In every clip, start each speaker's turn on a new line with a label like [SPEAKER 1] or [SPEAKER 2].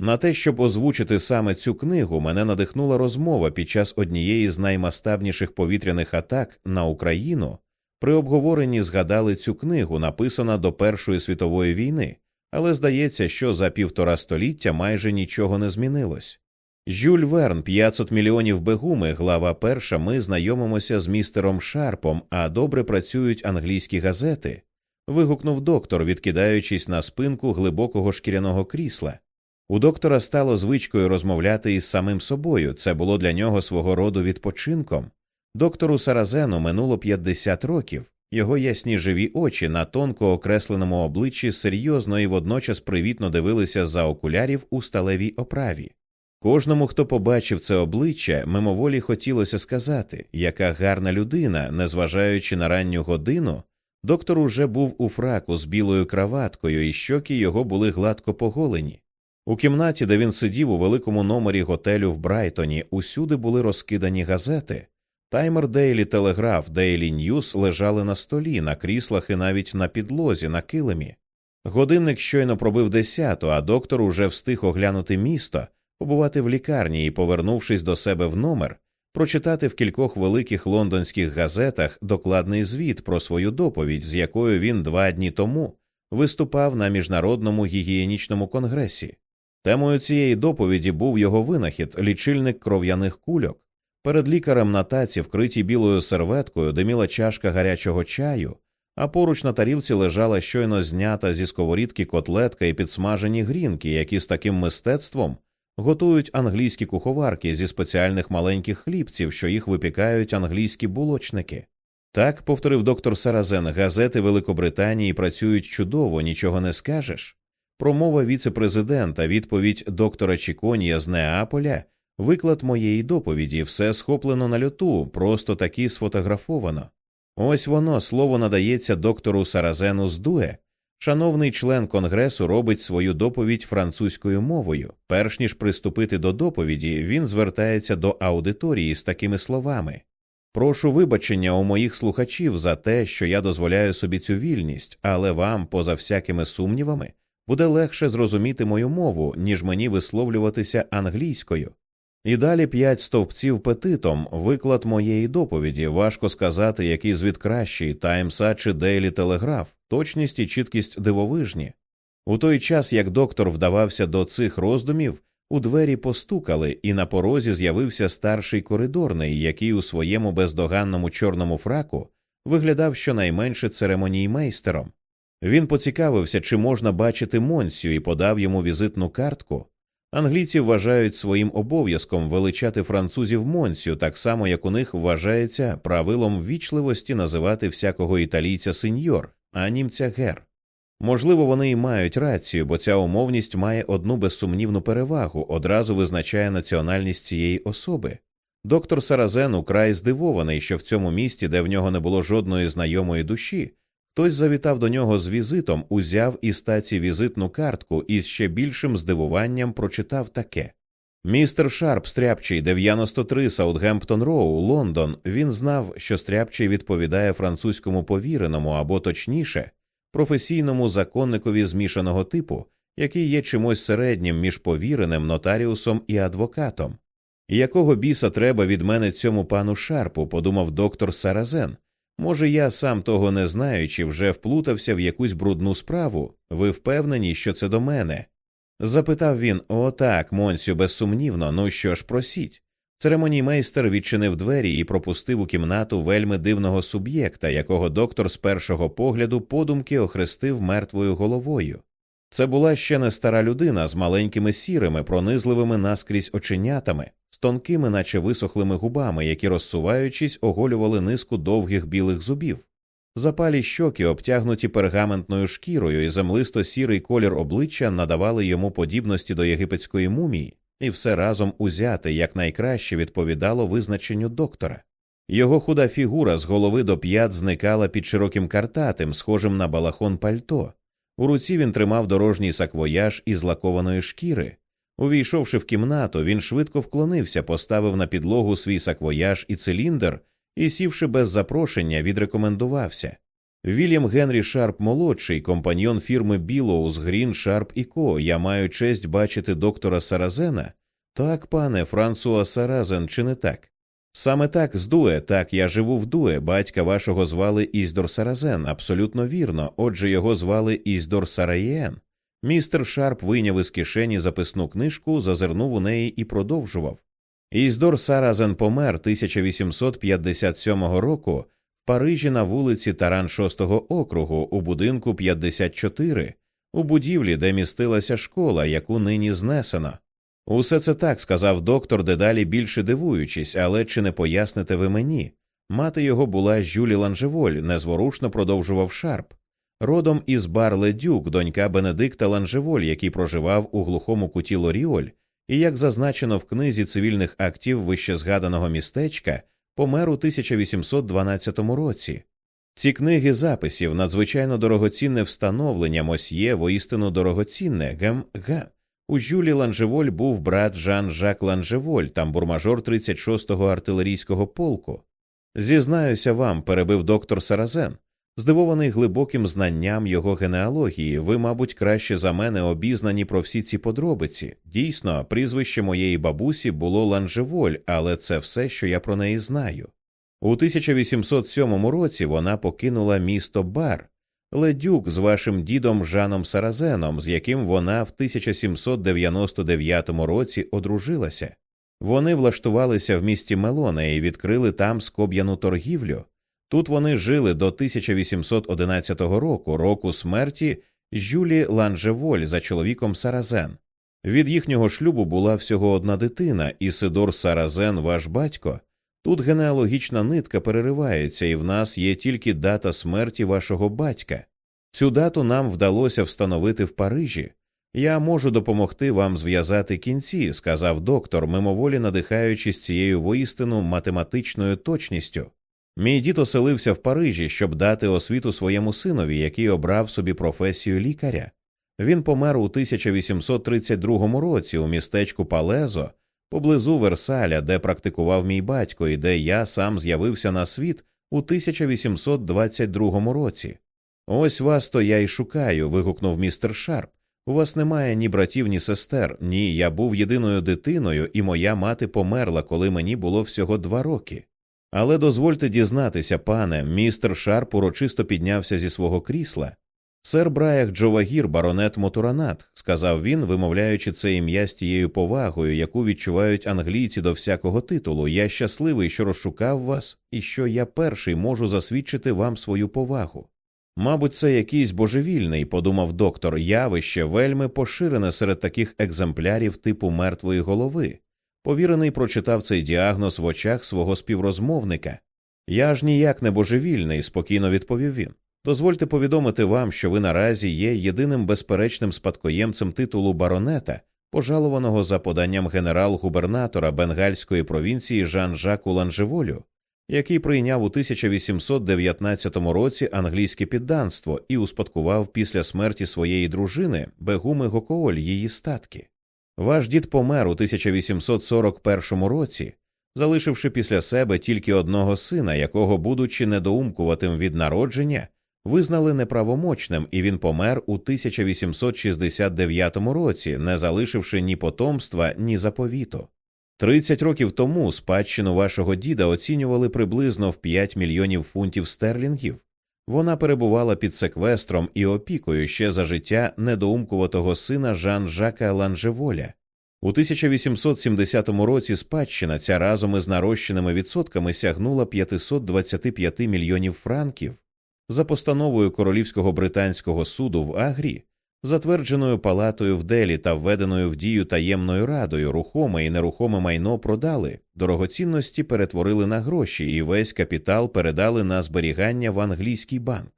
[SPEAKER 1] На те, щоб озвучити саме цю книгу, мене надихнула розмова під час однієї з наймасштабніших повітряних атак на Україну. При обговоренні згадали цю книгу, написана до Першої світової війни, але здається, що за півтора століття майже нічого не змінилось. Жюль Верн, 500 мільйонів бегуми, глава перша. Ми знайомимося з містером Шарпом, а добре працюють англійські газети. вигукнув доктор, відкидаючись на спинку глибокого шкіряного крісла. У доктора стало звичкою розмовляти із самим собою. Це було для нього свого роду відпочинком. Доктору Саразену минуло 50 років. Його ясні живі очі на тонко окресленому обличчі серйозно і водночас привітно дивилися за окулярів у сталевій оправі. Кожному, хто побачив це обличчя, мимоволі хотілося сказати, яка гарна людина, незважаючи на ранню годину, доктор уже був у фраку з білою краваткою, і щоки його були гладко поголені. У кімнаті, де він сидів у великому номері готелю в Брайтоні, усюди були розкидані газети. Таймс, Дейлі Телеграф, Дейлі Ньюс лежали на столі, на кріслах і навіть на підлозі, на килимі. Годинник щойно пробив десяту, а доктор уже встиг оглянути місто, побувати в лікарні і, повернувшись до себе в номер, прочитати в кількох великих лондонських газетах докладний звіт про свою доповідь, з якою він два дні тому виступав на міжнародному гігієнічному конгресі. Темою цієї доповіді був його винахід, лічильник кров'яних кульок. Перед лікарем на таці, вкритій білою серветкою, диміла чашка гарячого чаю, а поруч на тарілці лежала щойно знята зі сковорідки котлетка і підсмажені грінки, які з таким мистецтвом готують англійські куховарки зі спеціальних маленьких хлібців, що їх випікають англійські булочники. Так, повторив доктор Саразен, газети Великобританії працюють чудово, нічого не скажеш. Промова віце-президента, відповідь доктора Чіконія з Неаполя, виклад моєї доповіді, все схоплено на льоту, просто таки сфотографовано. Ось воно слово надається доктору Саразену з Дуе. Шановний член конгресу робить свою доповідь французькою мовою. Перш ніж приступити до доповіді, він звертається до аудиторії з такими словами. Прошу вибачення у моїх слухачів за те, що я дозволяю собі цю вільність, але вам, поза всякими сумнівами, буде легше зрозуміти мою мову, ніж мені висловлюватися англійською. І далі п'ять стовпців петитом, виклад моєї доповіді, важко сказати, який звід кращий, Таймса чи Дейлі Телеграф, точність і чіткість дивовижні. У той час, як доктор вдавався до цих роздумів, у двері постукали, і на порозі з'явився старший коридорний, який у своєму бездоганному чорному фраку виглядав щонайменше церемоніймейстером. Він поцікавився, чи можна бачити Монсю, і подав йому візитну картку. Англійці вважають своїм обов'язком величати французів Монсю, так само як у них вважається правилом ввічливості називати всякого італійця сеньор, а німця гер. Можливо, вони і мають рацію, бо ця умовність має одну безсумнівну перевагу, одразу визначає національність цієї особи. Доктор Саразен украй здивований, що в цьому місті, де в нього не було жодної знайомої душі, хтось завітав до нього з візитом, узяв із таці візитну картку і з ще більшим здивуванням прочитав таке. Містер Шарп Стряпчий, 93 Саутгемптон-роу, Лондон. Він знав, що Стряпчий відповідає французькому повіреному або точніше професійному законникові змішаного типу, який є чимось середнім між повіреним нотаріусом і адвокатом. Якого біса треба від мене цьому пану Шарпу, подумав доктор Саразен. Може, я сам того не знаючи, вже вплутався в якусь брудну справу. Ви впевнені, що це до мене? Запитав він «О, так, Монсю, безсумнівно, ну що ж, просіть. Церемоніймейстер відчинив двері і пропустив у кімнату вельми дивного суб'єкта, якого доктор з першого погляду подумки охрестив мертвою головою. Це була ще не стара людина з маленькими сірими, пронизливими наскрізь оченятами, з тонкими, наче висохлими губами, які, розсуваючись, оголювали низку довгих білих зубів. Запалі щоки, обтягнуті пергаментною шкірою, і землисто сірий колір обличчя надавали йому подібності до єгипетської мумії і все разом узяте якнайкраще відповідало визначенню доктора. Його худа фігура з голови до п'ят зникала під широким картатим, схожим на балахон пальто. У руці він тримав дорожній саквояж із лакованої шкіри. Увійшовши в кімнату, він швидко вклонився, поставив на підлогу свій саквояж і циліндр і, сівши без запрошення, відрекомендувався. Вільям Генрі Шарп молодший, компаньйон фірми Біллоус, Грін Шарп і Ко. Я маю честь бачити доктора Саразена. Так, пане Франсуа Саразен, чи не так? Саме так з Дуе, так я живу в Дуе. Батька вашого звали Іздор Саразен, абсолютно вірно. Отже, його звали Іздор Саразен. Містер Шарп вийняв із кишені записну книжку, зазирнув у неї і продовжував. Іздор Саразен помер 1857 року в Парижі на вулиці Таран 6-го округу у будинку 54, у будівлі, де містилася школа, яку нині знесено. Усе це так сказав доктор, дедалі більше дивуючись, але чи не поясните ви мені? Мати його була Жюлі Ланжеволь, незворушно продовжував Шарп. Родом із Барле Дюк, донька Бенедикта Ланжеволь, який проживав у глухому куті Лоріоль, і, як зазначено в книзі цивільних актів вищезгаданого містечка, помер у 1812 році. Ці книги записів надзвичайно дорогоцінне встановлення, мосьє, воістину дорогоцінне гем га. У Жюлі Ланжеволь був брат Жан Жак Ланжеволь, тамбурмажор 36-го артилерійського полку. Зізнаюся вам, перебив доктор Саразен. Здивований глибоким знанням його генеалогії, ви, мабуть, краще за мене обізнані про всі ці подробиці. Дійсно, прізвище моєї бабусі було Ланжеволь, але це все, що я про неї знаю. У 1807 році вона покинула місто Бар, Ледюк з вашим дідом Жаном Саразеном, з яким вона в 1799 році одружилася. Вони влаштувалися в місті Мелоне і відкрили там скоб'яну торгівлю. Тут вони жили до 1811 року, року смерті Жюлі Ланжеволь за чоловіком Саразен. Від їхнього шлюбу була всього одна дитина, Ісидор Саразен, ваш батько. Тут генеалогічна нитка переривається, і в нас є тільки дата смерті вашого батька. Цю дату нам вдалося встановити в Парижі. Я можу допомогти вам зв'язати кінці, сказав доктор, мимоволі надихаючись цією воістину математичною точністю. Мій дід оселився в Парижі, щоб дати освіту своєму синові, який обрав собі професію лікаря. Він помер у 1832 році у містечку Палезо поблизу Версаля, де практикував мій батько, і де я сам з'явився на світ у 1822 році. Ось вас то я й шукаю. вигукнув містер Шарп. У вас немає ні братів, ні сестер. Ні, я був єдиною дитиною, і моя мати померла, коли мені було всього два роки. Але дозвольте дізнатися, пане, містер Шарп урочисто піднявся зі свого крісла. Сер Браях Джовагір, баронет Мотуранат, сказав він, вимовляючи це ім'я з тією повагою, яку відчувають англійці до всякого титулу. Я щасливий, що розшукав вас, і що я перший можу засвідчити вам свою повагу. Мабуть, це якийсь божевільний, подумав доктор, явище вельми поширене серед таких екземплярів типу мертвої голови. Повірений прочитав цей діагноз в очах свого співрозмовника. Я ж ніяк не божевільний, спокійно відповів він. Дозвольте повідомити вам, що ви наразі є єдиним безперечним спадкоємцем титулу баронета, пожалованого за поданням генерал-губернатора бенгальської провінції Жан Жаку Ланжеволю, який прийняв у 1819 році англійське підданство і успадкував після смерті своєї дружини Бегуми Гокооль її статки. Ваш дід помер у 1841 році, залишивши після себе тільки одного сина, якого, будучи недоумкуватим від народження, визнали неправомочним, і він помер у 1869 році, не залишивши ні потомства, ні заповіту. Тридцять років тому спадщину вашого діда оцінювали приблизно в 5 мільйонів фунтів стерлінгів. Вона перебувала під секвестром і опікою ще за життя недоумкуватого сина Жан Жака Ланжеволя. У 1870 році спадщина ця разом із нарощеними відсотками сягнула 525 мільйонів франків. За постановою Королівського британського суду в Агрі затвердженою палатою в Делі та введеною в дію таємною радою, рухоме і нерухоме майно продали, дорогоцінності перетворили на гроші, і весь капітал передали на зберігання в англійський банк.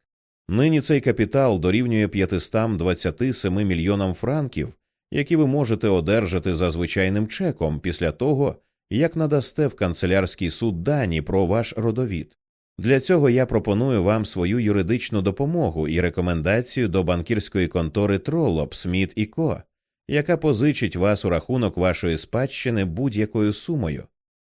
[SPEAKER 1] Нині цей капітал дорівнює 527 мільйонам франків, які ви можете одержати за звичайним чеком після того, як надасте в канцелярський суд дані про ваш родовід. Для цього я пропоную вам свою юридичну допомогу і рекомендацію до банкірської контори Троллоп, Сміт і Ко, яка позичить вас у рахунок вашої спадщини будь-якою сумою.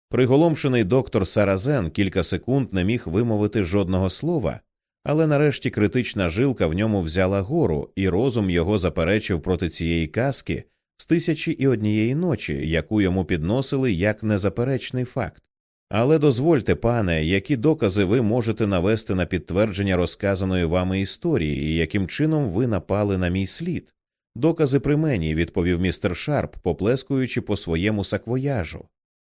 [SPEAKER 1] Приголомшений доктор Саразен кілька секунд не міг вимовити жодного слова, Але нарешті критична жилка в ньому взяла гору, і розум його заперечив проти цієї казки з тисячі і однієї ночі, яку йому підносили як незаперечний факт. Але дозвольте, пане, які докази ви можете навести на підтвердження розказаної вами історії, і яким чином ви напали на мій слід? Докази при мені, відповів містер Шарп, поплескуючи по своєму саквояжу.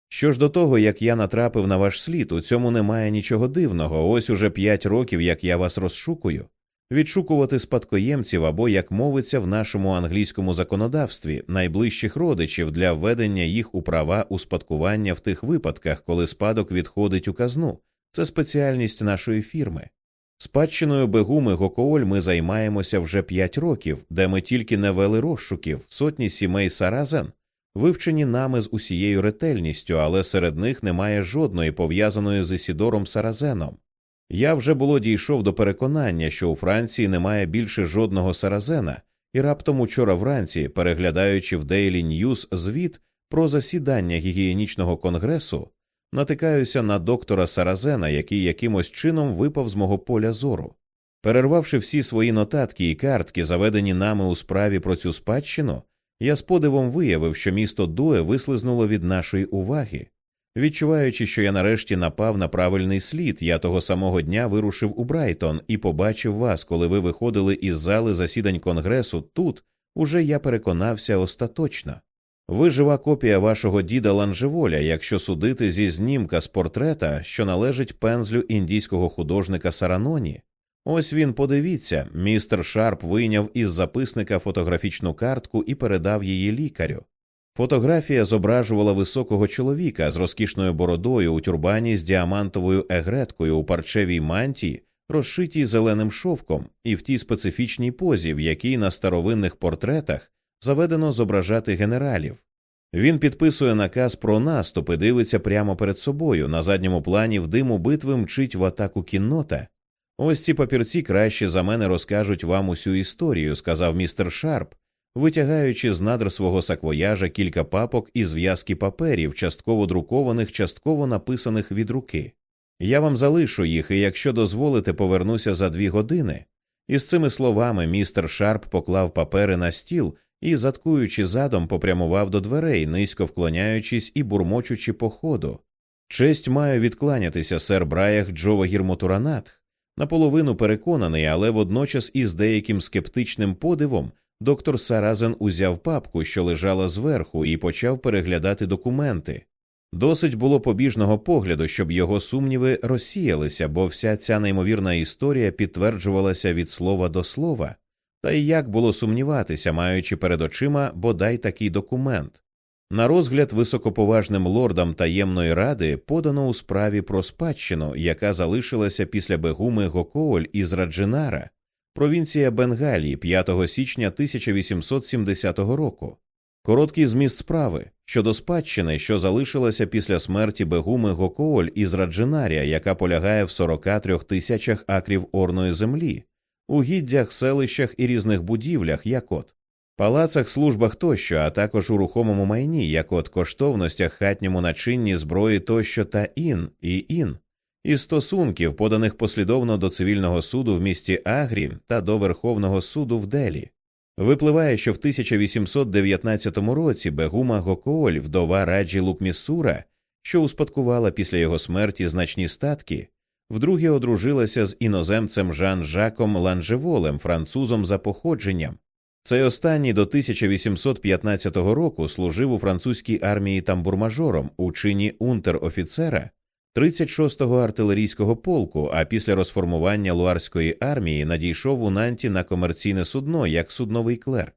[SPEAKER 1] Що ж до того, як я натрапив на ваш слід, у цьому немає нічого дивного. Ось уже п'ять років, як я вас розшукую. Відшукувати спадкоємців або, як мовиться в нашому англійському законодавстві, найближчих родичів для введення їх у права успадкування в тих випадках, коли спадок відходить у казну. Це спеціальність нашої фірми. Спадщиною Бегуми Гокооль ми займаємося вже п'ять років, де ми тільки не вели розшуків, сотні сімей Саразен, вивчені нами з усією ретельністю, але серед них немає жодної пов'язаної з Ісідором Саразеном. Я вже було дійшов до переконання, що у Франції немає більше жодного Саразена, і раптом учора вранці, переглядаючи в Daily News звіт про засідання гігієнічного конгресу, натикаюся на доктора Саразена, який якимось чином випав з мого поля зору. Перервавши всі свої нотатки і картки, заведені нами у справі про цю спадщину, я з подивом виявив, що місто Дуе вислизнуло від нашої уваги. Відчуваючи, що я нарешті напав на правильний слід, я того самого дня вирушив у Брайтон і побачив вас, коли ви виходили із зали засідань конгресу. Тут уже я переконався остаточно. Ви жива копія вашого діда Ланжеволя, якщо судити зі знімка з портрета, що належить пензлю індійського художника Сараноні. Ось він, подивіться, містер Шарп вийняв із записника фотографічну картку і передав її лікарю. Фотографія зображувала високого чоловіка з розкішною бородою у тюрбані з діамантовою егреткою у парчевій мантії, розшитій зеленим шовком, і в тій специфічній позі, в якій на старовинних портретах заведено зображати генералів. Він підписує наказ про наступ і дивиться прямо перед собою. На задньому плані в диму битви мчить в атаку кіннота. Ось ці папірці краще за мене розкажуть вам усю історію, сказав містер Шарп, витягаючи з надр свого саквояжа кілька папок і зв'язки паперів, частково друкованих, частково написаних від руки. Я вам залишу їх, і якщо дозволите, повернуся за дві години. І з цими словами містер Шарп поклав папери на стіл і, заткуючи задом, попрямував до дверей, низько вклоняючись і бурмочучи по ходу. Честь маю відкланятися, сер Браях Джовагір Мотуранатх. Наполовину переконаний, але водночас із деяким скептичним подивом доктор Саразен узяв папку, що лежала зверху, і почав переглядати документи. Досить було побіжного погляду, щоб його сумніви розсіялися, бо вся ця неймовірна історія підтверджувалася від слова до слова. Та й як було сумніватися, маючи перед очима бодай такий документ. На розгляд високоповажним лордам таємної ради подано у справі про спадщину, яка залишилася після бегуми Гокооль із Раджинара, провінція Бенгалії 5 січня 1870 року. Короткий зміст справи щодо спадщини, що залишилася після смерті бегуми Гокооль із Раджинарія, яка полягає в 43 тисячах акрів орної землі, у гіддях, селищах і різних будівлях, як от палацах, службах тощо, а також у рухомому майні, як от коштовностях, хатньому начинні зброї тощо та ін і ін, із стосунків, поданих послідовно до цивільного суду в місті Агрі та до Верховного суду в Делі. Випливає, що в 1819 році Бегума Гокооль, вдова раджі Лукмісура, що успадкувала після його смерті значні статки, вдруге одружилася з іноземцем Жан Жаком Ланжеволем, французом за походженням. Цей останній до 1815 року служив у французькій армії тамбурмажором у чині унтер-офіцера 36-го артилерійського полку, а після розформування луарської армії надійшов у Нанті на комерційне судно як судновий клерк.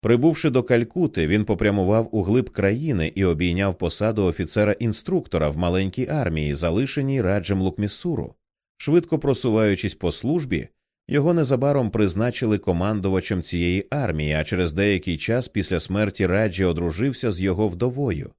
[SPEAKER 1] Прибувши до Калькути, він попрямував у глиб країни і обійняв посаду офіцера-інструктора в маленькій армії, залишеній раджем Лукмісуру. Швидко просуваючись по службі, його незабаром призначили командувачем цієї армії, а через деякий час після смерті раджі одружився з його вдовою.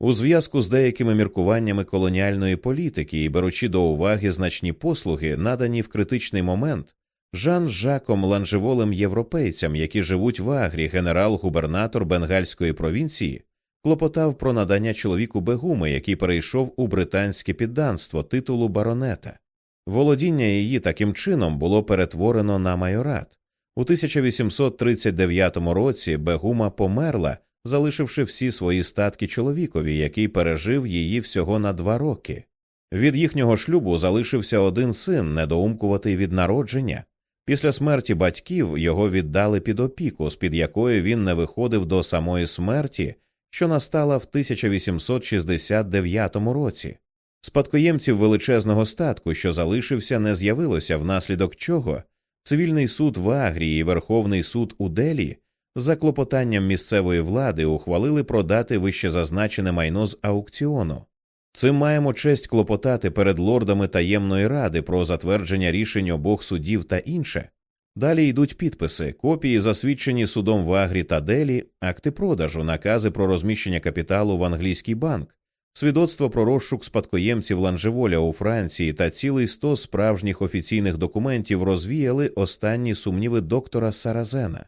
[SPEAKER 1] У зв'язку з деякими міркуваннями колоніальної політики і беручи до уваги значні послуги, надані в критичний момент, Жан Жаком ланжеволим європейцям, які живуть в Агрі, генерал-губернатор бенгальської провінції, клопотав про надання чоловіку Бегуми, який перейшов у британське підданство титулу баронета. Володіння її таким чином було перетворено на майорат. У 1839 році Бегума померла, залишивши всі свої статки чоловікові, який пережив її всього на два роки. Від їхнього шлюбу залишився один син, недоумкуватий від народження. Після смерті батьків його віддали під опіку, з під якої він не виходив до самої смерті, що настала в 1869 році. Спадкоємців величезного статку, що залишився, не з'явилося, внаслідок чого цивільний суд в Агрії і Верховний суд у Делі за клопотанням місцевої влади ухвалили продати вищезазначене майно з аукціону. Цим маємо честь клопотати перед лордами таємної ради про затвердження рішень обох судів та інше. Далі йдуть підписи, копії, засвідчені судом в Агрі та Делі, акти продажу, накази про розміщення капіталу в англійський банк, свідоцтво про розшук спадкоємців Ланжеволя у Франції та цілий сто справжніх офіційних документів розвіяли останні сумніви доктора Саразена.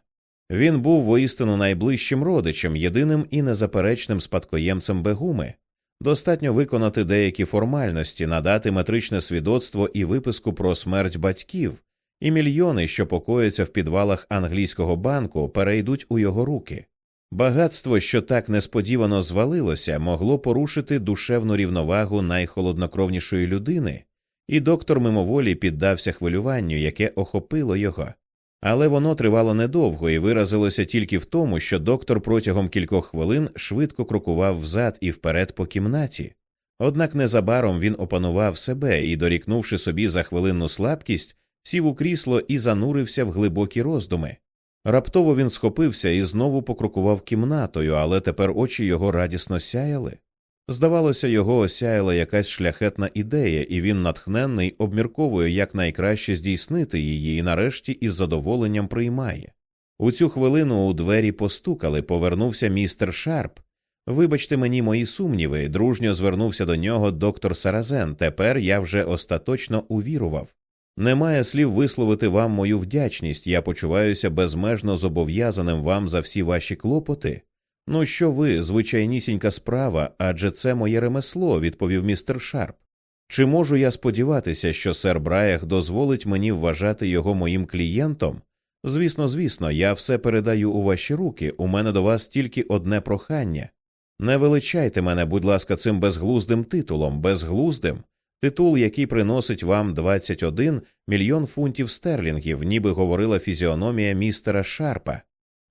[SPEAKER 1] Він був воістину найближчим родичем, єдиним і незаперечним спадкоємцем Бегуми. Достатньо виконати деякі формальності, надати метричне свідоцтво і виписку про смерть батьків, і мільйони, що покояться в підвалах англійського банку, перейдуть у його руки. Багатство, що так несподівано звалилося, могло порушити душевну рівновагу найхолоднокровнішої людини, і доктор мимоволі піддався хвилюванню, яке охопило його. Але воно тривало недовго і виразилося тільки в тому, що доктор протягом кількох хвилин швидко крокував взад і вперед по кімнаті. Однак незабаром він опанував себе і, дорікнувши собі за хвилинну слабкість, сів у крісло і занурився в глибокі роздуми. Раптово він схопився і знову покрокував кімнатою, але тепер очі його радісно сяяли. Здавалося, його осяяла якась шляхетна ідея, і він, натхненний, обмірковує, як найкраще здійснити її, і нарешті із задоволенням приймає. У цю хвилину у двері постукали, повернувся містер Шарп. Вибачте мені мої сумніви, дружньо звернувся до нього доктор Саразен. Тепер я вже остаточно увірував. Немає слів висловити вам мою вдячність, я почуваюся безмежно зобов'язаним вам за всі ваші клопоти. Ну, що ви, звичайнісінька справа, адже це моє ремесло, відповів містер Шарп. Чи можу я сподіватися, що сер Браях дозволить мені вважати його моїм клієнтом? Звісно, звісно, я все передаю у ваші руки, у мене до вас тільки одне прохання. Не величайте мене, будь ласка, цим безглуздим титулом, безглуздим, титул, який приносить вам 21 мільйон фунтів стерлінгів, ніби говорила фізіономія містера Шарпа.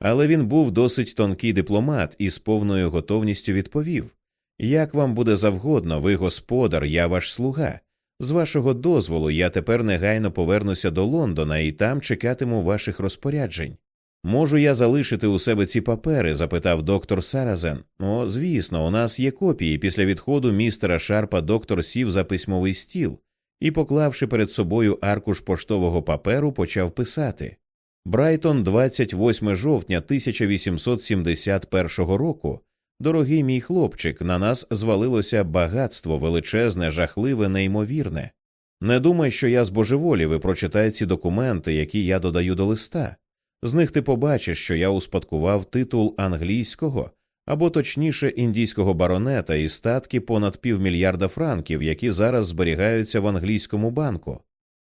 [SPEAKER 1] Але він був досить тонкий дипломат і з повною готовністю відповів Як вам буде завгодно, ви господар, я ваш слуга. З вашого дозволу я тепер негайно повернуся до Лондона і там чекатиму ваших розпоряджень. Можу я залишити у себе ці папери? запитав доктор Саразен. О, звісно, у нас є копії. Після відходу містера Шарпа доктор сів за письмовий стіл і, поклавши перед собою аркуш поштового паперу, почав писати. Брайтон, 28 жовтня 1871 року. Дорогий мій хлопчик, на нас звалилося багатство величезне, жахливе, неймовірне. Не думай, що я збожеволів і прочитай ці документи, які я додаю до листа. З них ти побачиш, що я успадкував титул англійського або точніше індійського баронета і статки понад півмільярда франків, які зараз зберігаються в англійському банку.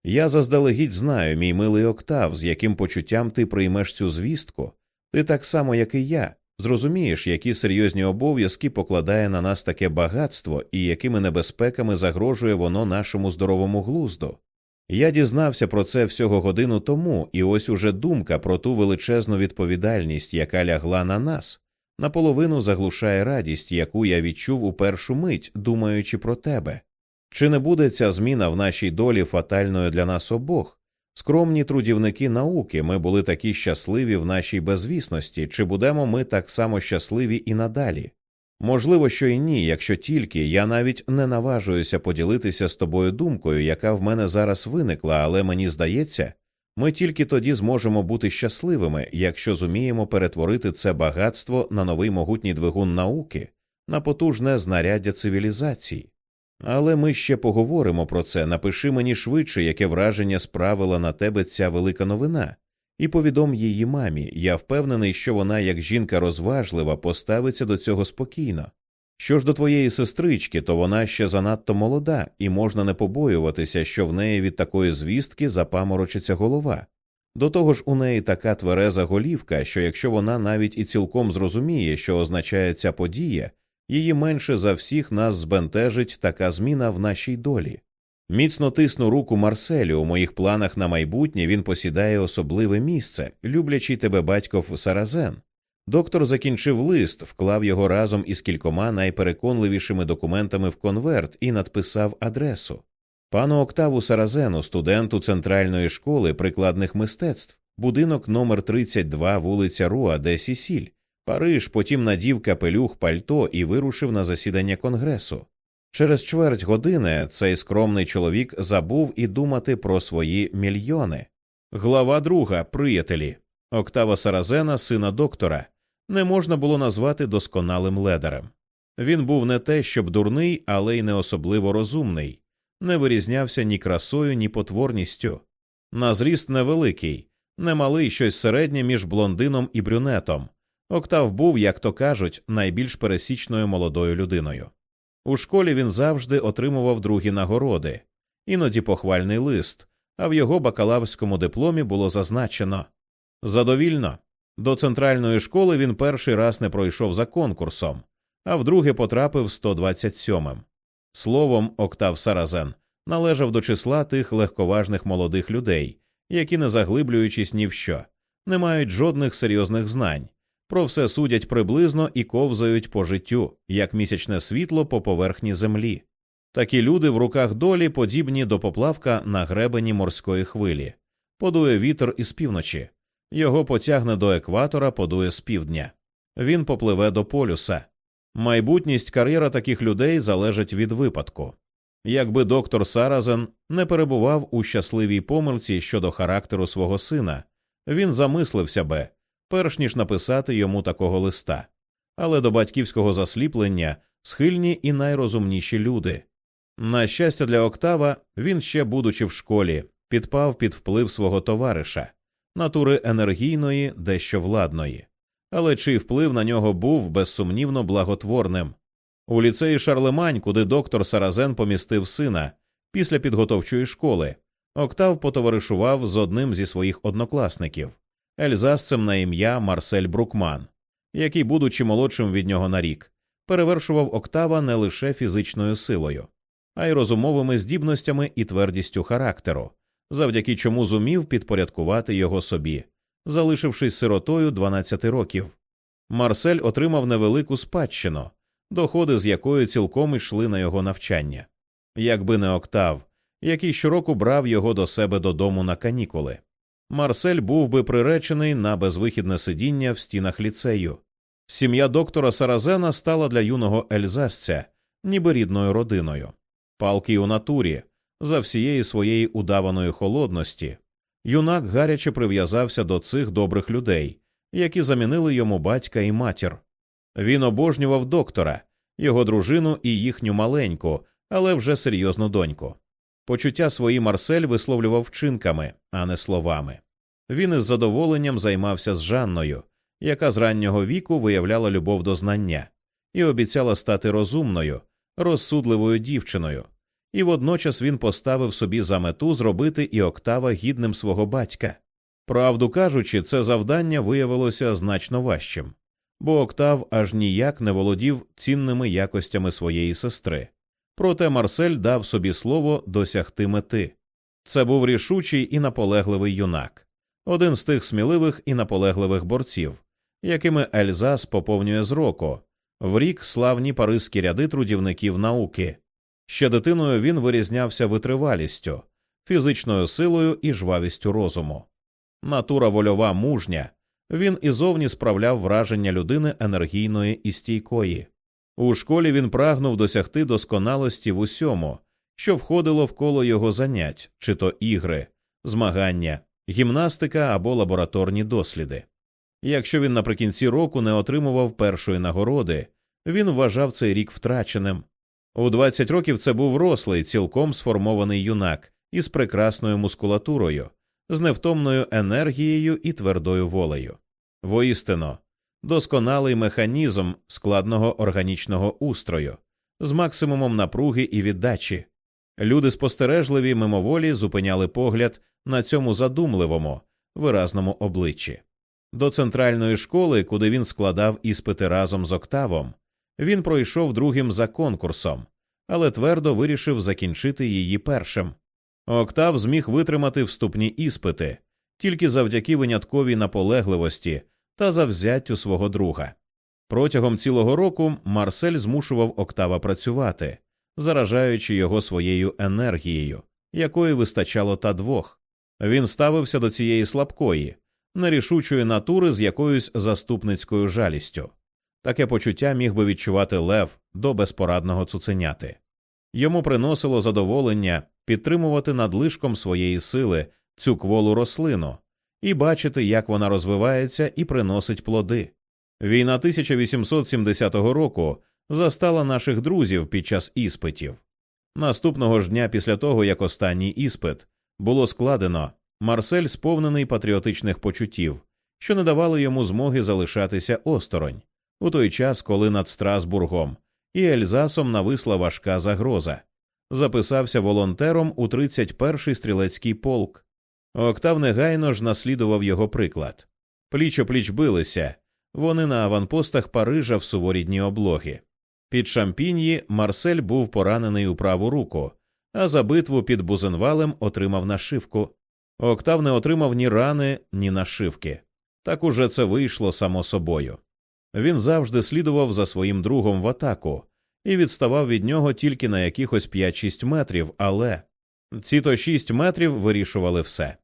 [SPEAKER 1] Я заздалегідь знаю, мій милий Октав, з яким почуттям ти приймеш цю звістку. Ти так само, як і я, зрозумієш, які серйозні обов'язки покладає на нас таке багатство і якими небезпеками загрожує воно нашому здоровому глузду. Я дізнався про це всього годину тому, і ось уже думка про ту величезну відповідальність, яка лягла на нас, наполовину заглушає радість, яку я відчув у першу мить, думаючи про тебе. Чи не буде ця зміна в нашій долі фатальною для нас обох? Скромні трудівники науки, ми були такі щасливі в нашій безвісності, чи будемо ми так само щасливі і надалі? Можливо, що і ні, якщо тільки я навіть не наважуюся поділитися з тобою думкою, яка в мене зараз виникла, але мені здається, ми тільки тоді зможемо бути щасливими, якщо зуміємо перетворити це багатство на новий могутній двигун науки, на потужне знаряддя цивілізації. Але ми ще поговоримо про це. Напиши мені швидше, яке враження справила на тебе ця велика новина, і повідом її мамі. Я впевнений, що вона, як жінка розважлива, поставиться до цього спокійно. Що ж до твоєї сестрички, то вона ще занадто молода, і можна не побоюватися, що в неї від такої звістки запаморочиться голова. До того ж, у неї така твереза голівка, що якщо вона навіть і цілком зрозуміє, що означає ця подія, її менше за всіх нас збентежить така зміна в нашій долі. Міцно тисну руку Марселю. У моїх планах на майбутнє він посідає особливе місце, люблячий тебе батьков Саразен. Доктор закінчив лист, вклав його разом із кількома найпереконливішими документами в конверт і надписав адресу. Пану Октаву Саразену, студенту Центральної школи прикладних мистецтв, будинок номер 32 вулиця Руа, де Сісіль, Париж, потім надів капелюх пальто і вирушив на засідання конгресу. Через чверть години цей скромний чоловік забув і думати про свої мільйони. Глава друга, приятелі. Октава Саразена, сина доктора, не можна було назвати досконалим ледарем. Він був не те, щоб дурний, але й не особливо розумний, не вирізнявся ні красою, ні потворністю. На зріст невеликий, немалий щось середнє між блондином і брюнетом. Октав був, як то кажуть, найбільш пересічною молодою людиною. У школі він завжди отримував другі нагороди, іноді похвальний лист, а в його бакалаврському дипломі було зазначено задовільно. До центральної школи він перший раз не пройшов за конкурсом, а вдруге потрапив 127-м. Словом, Октав Саразен належав до числа тих легковажних молодих людей, які, не заглиблюючись ні в що, не мають жодних серйозних знань, про все судять приблизно і ковзають по життю, як місячне світло по поверхні землі. Такі люди в руках долі подібні до поплавка на гребені морської хвилі, подує вітер із півночі, його потягне до екватора, подує з півдня. Він попливе до полюса. Майбутність кар'єра таких людей залежить від випадку. Якби доктор Саразен не перебував у щасливій помилці щодо характеру свого сина, він замислився би, перш ніж написати йому такого листа. Але до батьківського засліплення схильні і найрозумніші люди. На щастя, для Октава він ще, будучи в школі, підпав під вплив свого товариша, натури енергійної, дещо владної, але чий вплив на нього був безсумнівно благотворним. У ліцеї Шарлемань, куди доктор Саразен помістив сина після підготовчої школи, Октав потоваришував з одним зі своїх однокласників ельзасцем на ім'я Марсель Брукман, який, будучи молодшим від нього на рік, перевершував Октава не лише фізичною силою, а й розумовими здібностями і твердістю характеру, завдяки чому зумів підпорядкувати його собі, залишившись сиротою 12 років. Марсель отримав невелику спадщину, доходи з якої цілком йшли на його навчання, якби не Октав, який щороку брав його до себе додому на канікули. Марсель був би приречений на безвихідне сидіння в стінах ліцею. Сім'я доктора Саразена стала для юного ельзасця ніби рідною родиною, палки у натурі, за всієї своєї удаваної холодності. Юнак гаряче прив'язався до цих добрих людей, які замінили йому батька і матір. Він обожнював доктора, його дружину і їхню маленьку, але вже серйозну доньку. Почуття свої Марсель висловлював вчинками, а не словами. Він із задоволенням займався з Жанною, яка з раннього віку виявляла любов до знання, і обіцяла стати розумною, розсудливою дівчиною, і водночас він поставив собі за мету зробити і Октава гідним свого батька. Правду кажучи, це завдання виявилося значно важчим, бо Октав аж ніяк не володів цінними якостями своєї сестри. Проте Марсель дав собі слово досягти мети. Це був рішучий і наполегливий юнак, один з тих сміливих і наполегливих борців, якими Ельзас поповнює з року, в рік славні паризькі ряди трудівників науки. Ще дитиною він вирізнявся витривалістю, фізичною силою і жвавістю розуму. Натура вольова мужня, він і зовні справляв враження людини енергійної і стійкої. У школі він прагнув досягти досконалості в усьому, що входило в коло його занять, чи то ігри, змагання, гімнастика або лабораторні досліди. Якщо він наприкінці року не отримував першої нагороди, він вважав цей рік втраченим. У 20 років це був рослий, цілком сформований юнак із прекрасною мускулатурою, з невтомною енергією і твердою волею. Воістину, досконалий механізм складного органічного устрою з максимумом напруги і віддачі. Люди спостережливі мимоволі зупиняли погляд на цьому задумливому, виразному обличчі. До центральної школи, куди він складав іспити разом з Октавом, він пройшов другим за конкурсом, але твердо вирішив закінчити її першим. Октав зміг витримати вступні іспити тільки завдяки винятковій наполегливості та завзяттю свого друга. Протягом цілого року Марсель змушував Октава працювати, заражаючи його своєю енергією, якої вистачало та двох. Він ставився до цієї слабкої, нерішучої натури з якоюсь заступницькою жалістю. Таке почуття міг би відчувати лев до безпорадного цуценяти. Йому приносило задоволення підтримувати надлишком своєї сили цю кволу рослину і бачити, як вона розвивається і приносить плоди. Війна 1870 року застала наших друзів під час іспитів. Наступного ж дня після того, як останній іспит було складено, Марсель сповнений патріотичних почуттів, що не давали йому змоги залишатися осторонь, у той час, коли над Страсбургом і Ельзасом нависла важка загроза. Записався волонтером у 31-й стрілецький полк. Октав негайно ж наслідував його приклад. Пліч опліч билися, вони на аванпостах Парижа в суворі дні облоги. Під шампіньї Марсель був поранений у праву руку, а за битву під Бузенвалем отримав нашивку. Октав не отримав ні рани, ні нашивки. Так уже це вийшло само собою. Він завжди слідував за своїм другом в атаку і відставав від нього тільки на якихось 5-6 метрів, але ці то 6 метрів вирішували все.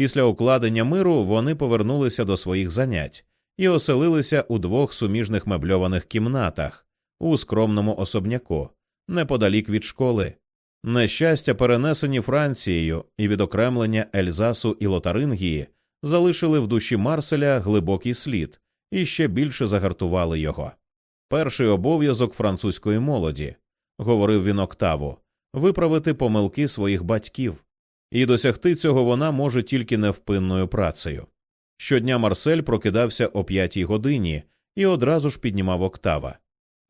[SPEAKER 1] Після укладення миру вони повернулися до своїх занять і оселилися у двох суміжних мебльованих кімнатах у скромному особняку, неподалік від школи. Нещастя, перенесені Францією і відокремлення Ельзасу і Лотарингії, залишили в душі Марселя глибокий слід і ще більше загартували його. Перший обов'язок французької молоді, говорив він Октаву, виправити помилки своїх батьків, і досягти цього вона може тільки невпинною працею. Щодня Марсель прокидався о п'ятій годині і одразу ж піднімав Октава.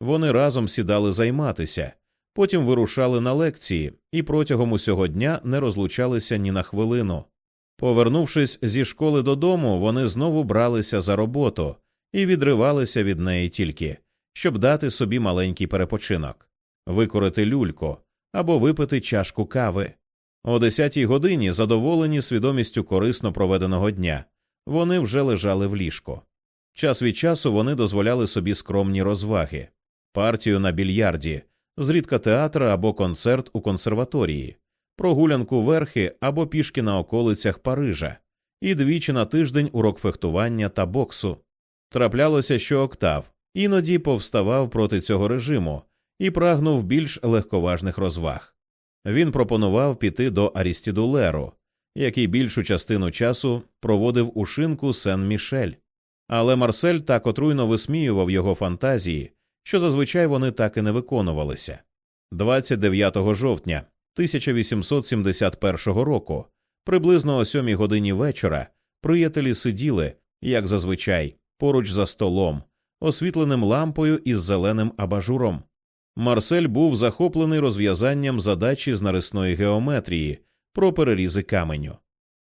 [SPEAKER 1] Вони разом сідали займатися, потім вирушали на лекції і протягом усього дня не розлучалися ні на хвилину. Повернувшись зі школи додому, вони знову бралися за роботу і відривалися від неї тільки, щоб дати собі маленький перепочинок, викорити люльку або випити чашку кави. О десятій годині, задоволені свідомістю корисно проведеного дня, вони вже лежали в ліжку. Час від часу вони дозволяли собі скромні розваги, партію на більярді, зрідка театр або концерт у консерваторії, прогулянку верхи або пішки на околицях Парижа, і двічі на тиждень урок фехтування та боксу. Траплялося, що октав, іноді повставав проти цього режиму і прагнув більш легковажних розваг. Він пропонував піти до Арістідулеру, який більшу частину часу проводив у шинку Сен Мішель. Але Марсель так отруйно висміював його фантазії, що зазвичай вони так і не виконувалися. 29 жовтня 1871 року, приблизно о сьомій годині вечора, приятелі сиділи, як зазвичай, поруч за столом, освітленим лампою із зеленим абажуром. Марсель був захоплений розв'язанням задачі з нарисної геометрії про перерізи каменю.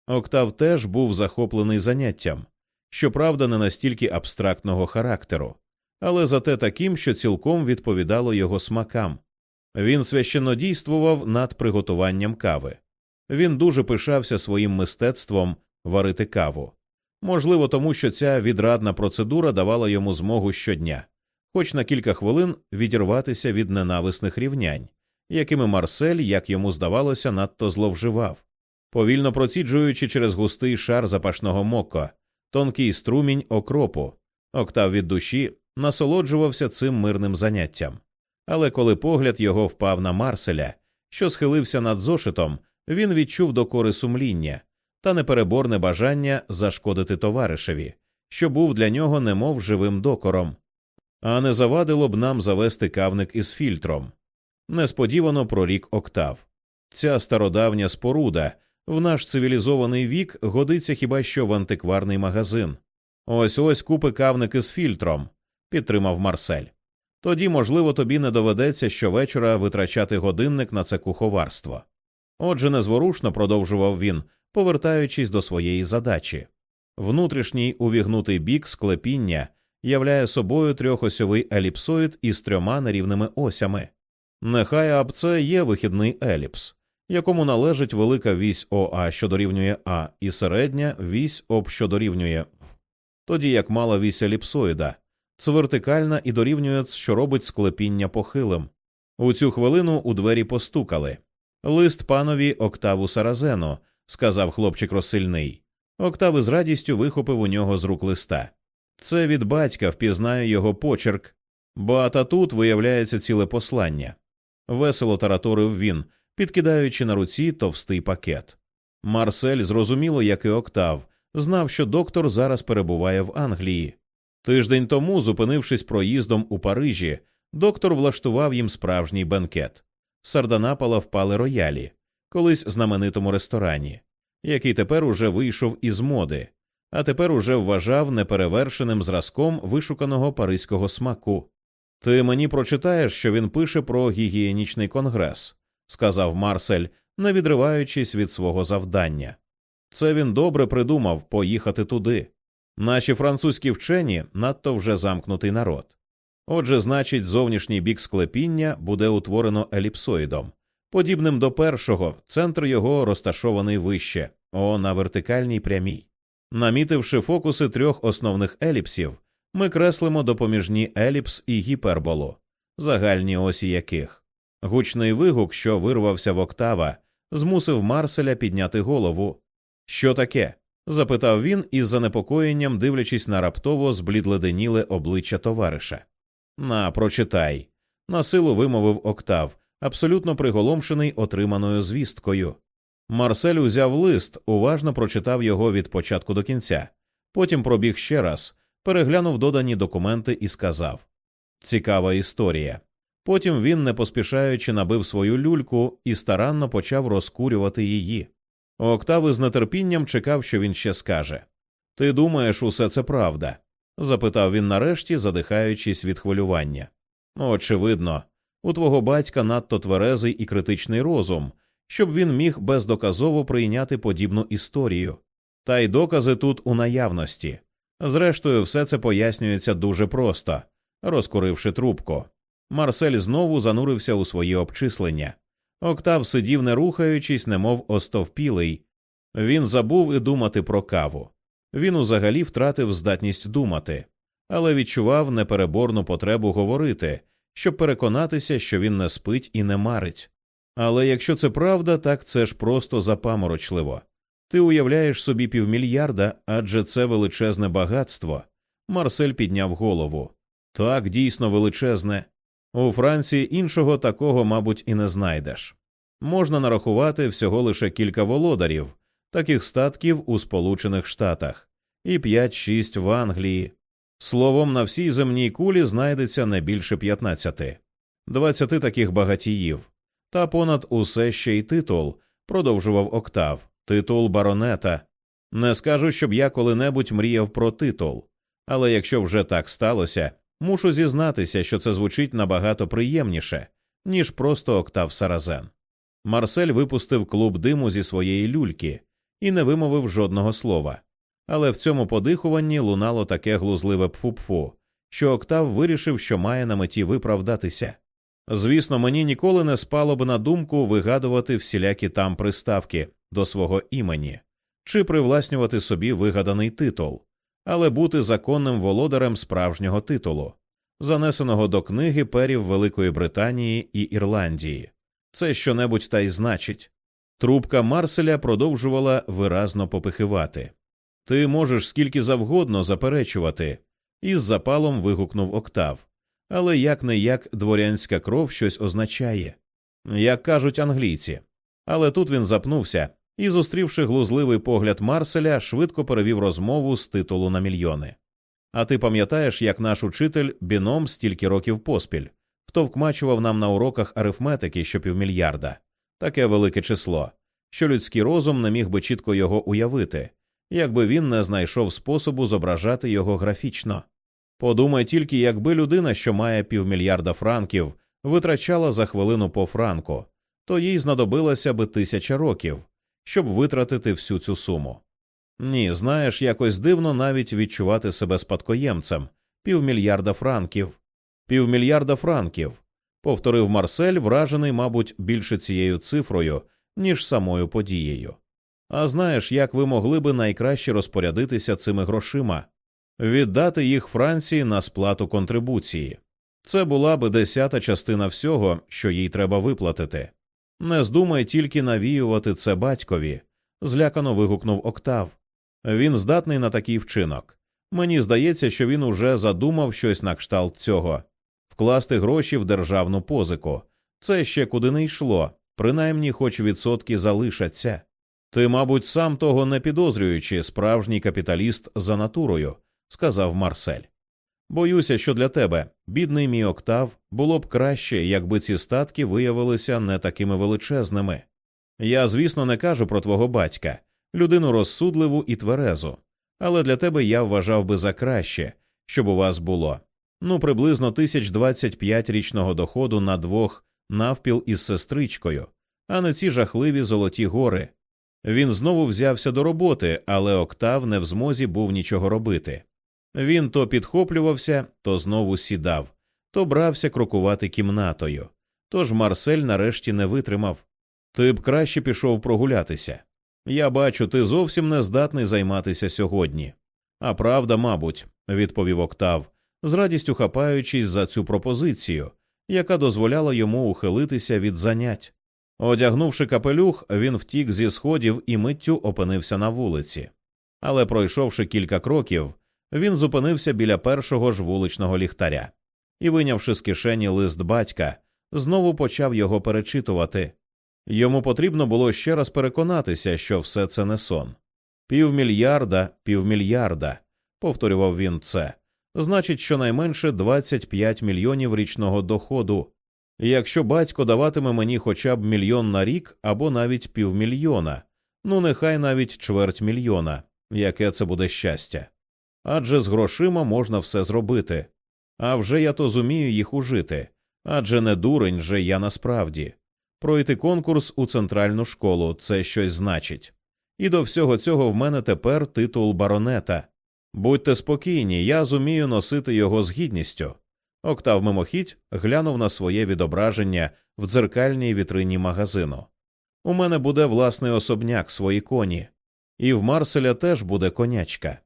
[SPEAKER 1] Октав теж був захоплений заняттям, щоправда, не настільки абстрактного характеру, але зате таким, що цілком відповідало його смакам. Він священно дійствував над приготуванням кави. Він дуже пишався своїм мистецтвом варити каву. Можливо, тому що ця відрадна процедура давала йому змогу щодня, хоч на кілька хвилин відірватися від ненависних рівнянь, якими Марсель, як йому здавалося, надто зловживав, повільно проціджуючи через густий шар запашного моко, тонкий струмінь окропу, октав від душі насолоджувався цим мирним заняттям. Але коли погляд його впав на Марселя, що схилився над зошитом, він відчув докори сумління та непереборне бажання зашкодити товаришеві, що був для нього немов живим докором. А не завадило б нам завести кавник із фільтром. Несподівано прорік октав. Ця стародавня споруда в наш цивілізований вік годиться хіба що в антикварний магазин. Ось ось купи кавники з фільтром, підтримав Марсель. Тоді, можливо, тобі не доведеться щовечора витрачати годинник на це куховарство. Отже, незворушно продовжував він, повертаючись до своєї задачі. Внутрішній увігнутий бік склепіння являє собою трьохосьовий еліпсоїд із трьома нерівними осями. Нехай аб це є вихідний еліпс, якому належить велика вісь ОА, що дорівнює А, і середня вісь об, що дорівнює В. Тоді як мала вісь еліпсоїда, це вертикальна і дорівнює, що робить склепіння похилим. У цю хвилину у двері постукали. Лист панові Октаву Саразену, сказав хлопчик розсильний. Октав із радістю вихопив у нього з рук листа. Це від батька впізнаю його почерк, бо ата тут виявляється ціле послання. Весело тараторив він, підкидаючи на руці товстий пакет. Марсель, зрозуміло, як і Октав, знав, що доктор зараз перебуває в Англії. Тиждень тому, зупинившись проїздом у Парижі, доктор влаштував їм справжній бенкет. Сарданапала впали роялі, колись знаменитому ресторані, який тепер уже вийшов із моди, а тепер уже вважав неперевершеним зразком вишуканого паризького смаку. Ти мені прочитаєш, що він пише про гігієнічний конгрес, сказав Марсель, не відриваючись від свого завдання. Це він добре придумав поїхати туди. Наші французькі вчені надто вже замкнутий народ. Отже, значить, зовнішній бік склепіння буде утворено еліпсоїдом, подібним до першого, центр його розташований вище, о на вертикальній прямій. Намітивши фокуси трьох основних еліпсів, ми креслимо допоміжні еліпс і гіперболу, загальні осі яких. Гучний вигук, що вирвався в октава, змусив Марселя підняти голову. Що таке? запитав він із занепокоєнням, дивлячись на раптово зблідледеніле обличчя товариша. На, прочитай. На силу вимовив октав, абсолютно приголомшений отриманою звісткою. Марсель узяв лист, уважно прочитав його від початку до кінця, потім пробіг ще раз, переглянув додані документи і сказав Цікава історія. Потім він, не поспішаючи, набив свою люльку і старанно почав розкурювати її. Октав із нетерпінням чекав, що він ще скаже. Ти думаєш, усе це правда? запитав він нарешті, задихаючись від хвилювання. Очевидно, у твого батька надто тверезий і критичний розум, щоб він міг бездоказово прийняти подібну історію. Та й докази тут у наявності. Зрештою, все це пояснюється дуже просто, розкуривши трубку. Марсель знову занурився у свої обчислення. Октав сидів, не рухаючись, немов остовпілий. Він забув і думати про каву. Він узагалі втратив здатність думати, але відчував непереборну потребу говорити, щоб переконатися, що він не спить і не марить. Але якщо це правда, так це ж просто запаморочливо. Ти уявляєш собі півмільярда, адже це величезне багатство. Марсель підняв голову. Так, дійсно величезне. У Франції іншого такого, мабуть, і не знайдеш. Можна нарахувати всього лише кілька володарів, таких статків у Сполучених Штатах, і 5-6 в Англії. Словом, на всій земній кулі знайдеться не більше 15. 20 таких багатіїв. Та понад усе ще й титул, продовжував Октав, титул баронета. Не скажу, щоб я коли-небудь мріяв про титул, але якщо вже так сталося, мушу зізнатися, що це звучить набагато приємніше, ніж просто Октав Саразен. Марсель випустив клуб диму зі своєї люльки і не вимовив жодного слова. Але в цьому подихуванні лунало таке глузливе пфу-пфу, що Октав вирішив, що має на меті виправдатися. Звісно, мені ніколи не спало б на думку вигадувати всілякі там приставки до свого імені чи привласнювати собі вигаданий титул, але бути законним володарем справжнього титулу, занесеного до книги перів Великої Британії і Ірландії. Це щонебудь та й значить. Трубка Марселя продовжувала виразно попихивати. Ти можеш скільки завгодно заперечувати, із запалом вигукнув Октав. Але як не як дворянська кров щось означає, як кажуть англійці. Але тут він запнувся і, зустрівши глузливий погляд Марселя, швидко перевів розмову з титулу на мільйони. А ти пам'ятаєш, як наш учитель біном стільки років поспіль втовкмачував нам на уроках арифметики що півмільярда, таке велике число, що людський розум не міг би чітко його уявити, якби він не знайшов способу зображати його графічно. Подумай тільки, якби людина, що має півмільярда франків, витрачала за хвилину по франку, то їй знадобилося би тисяча років, щоб витратити всю цю суму. Ні, знаєш, якось дивно навіть відчувати себе спадкоємцем півмільярда франків, півмільярда франків, повторив Марсель, вражений, мабуть, більше цією цифрою, ніж самою подією. А знаєш, як ви могли би найкраще розпорядитися цими грошима, віддати їх Франції на сплату контрибуції. Це була би десята частина всього, що їй треба виплатити. Не здумай тільки навіювати це батькові, злякано вигукнув Октав. Він здатний на такий вчинок. Мені здається, що він уже задумав щось на кшталт цього вкласти гроші в державну позику. Це ще куди не йшло, принаймні, хоч відсотки залишаться. Ти, мабуть, сам того не підозрюючи, справжній капіталіст за натурою, сказав Марсель. Боюся, що для тебе, бідний мій октав, було б краще, якби ці статки виявилися не такими величезними. Я, звісно, не кажу про твого батька, людину розсудливу і тверезу, але для тебе я вважав би за краще, щоб у вас було ну приблизно тисяч двадцять п'ять річного доходу на двох навпіл із сестричкою, а не ці жахливі золоті гори. Він знову взявся до роботи, але Октав не в змозі був нічого робити. Він то підхоплювався, то знову сідав, то брався крокувати кімнатою. Тож Марсель нарешті не витримав. Ти б краще пішов прогулятися. Я бачу, ти зовсім не здатний займатися сьогодні. А правда, мабуть, відповів Октав, з радістю хапаючись за цю пропозицію, яка дозволяла йому ухилитися від занять. Одягнувши капелюх, він втік зі сходів і миттю опинився на вулиці. Але, пройшовши кілька кроків, він зупинився біля першого ж вуличного ліхтаря і, вийнявши з кишені лист батька, знову почав його перечитувати. Йому потрібно було ще раз переконатися, що все це не сон. Півмільярда, півмільярда, повторював він це, значить, щонайменше 25 мільйонів річного доходу. Якщо батько даватиме мені хоча б мільйон на рік або навіть півмільйона, ну нехай навіть чверть мільйона, яке це буде щастя. Адже з грошима можна все зробити. А вже я то зумію їх ужити, адже не дурень же я насправді. Пройти конкурс у центральну школу це щось значить. І до всього цього в мене тепер титул баронета. Будьте спокійні, я зумію носити його з гідністю. Октав мимохідь глянув на своє відображення в дзеркальній вітрині магазину. У мене буде власний особняк, свої коні, і в Марселя теж буде конячка.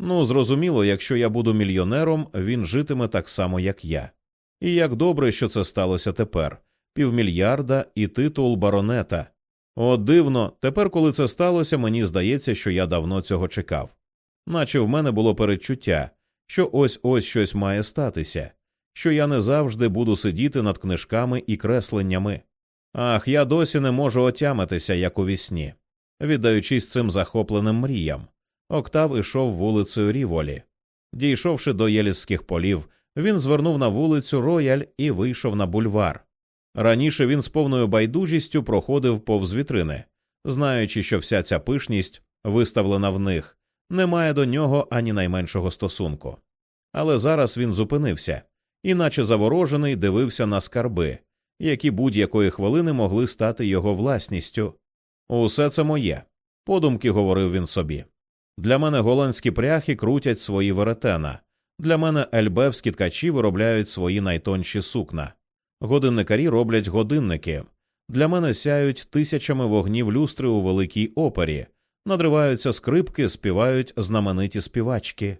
[SPEAKER 1] Ну, зрозуміло, якщо я буду мільйонером, він житиме так само, як я. І як добре, що це сталося тепер півмільярда і титул баронета. О, дивно, тепер, коли це сталося, мені здається, що я давно цього чекав. Наче в мене було передчуття, що ось ось щось має статися, що я не завжди буду сидіти над книжками і кресленнями. Ах, я досі не можу отямитися, як у вісні, віддаючись цим захопленим мріям. Октав ішов вулицею Ріволі. Дійшовши до єліських полів, він звернув на вулицю Рояль і вийшов на бульвар. Раніше він з повною байдужістю проходив повз вітрини, знаючи, що вся ця пишність, виставлена в них, не має до нього ані найменшого стосунку. Але зараз він зупинився, іначе заворожений дивився на скарби, які будь-якої хвилини могли стати його власністю. Усе це моє, подумки говорив він собі. Для мене голландські пряхи крутять свої веретена, для мене ельбевські ткачі виробляють свої найтонші сукна. Годинникарі роблять годинники. Для мене сяють тисячами вогнів люстри у великій опері, надриваються скрипки, співають знамениті співачки.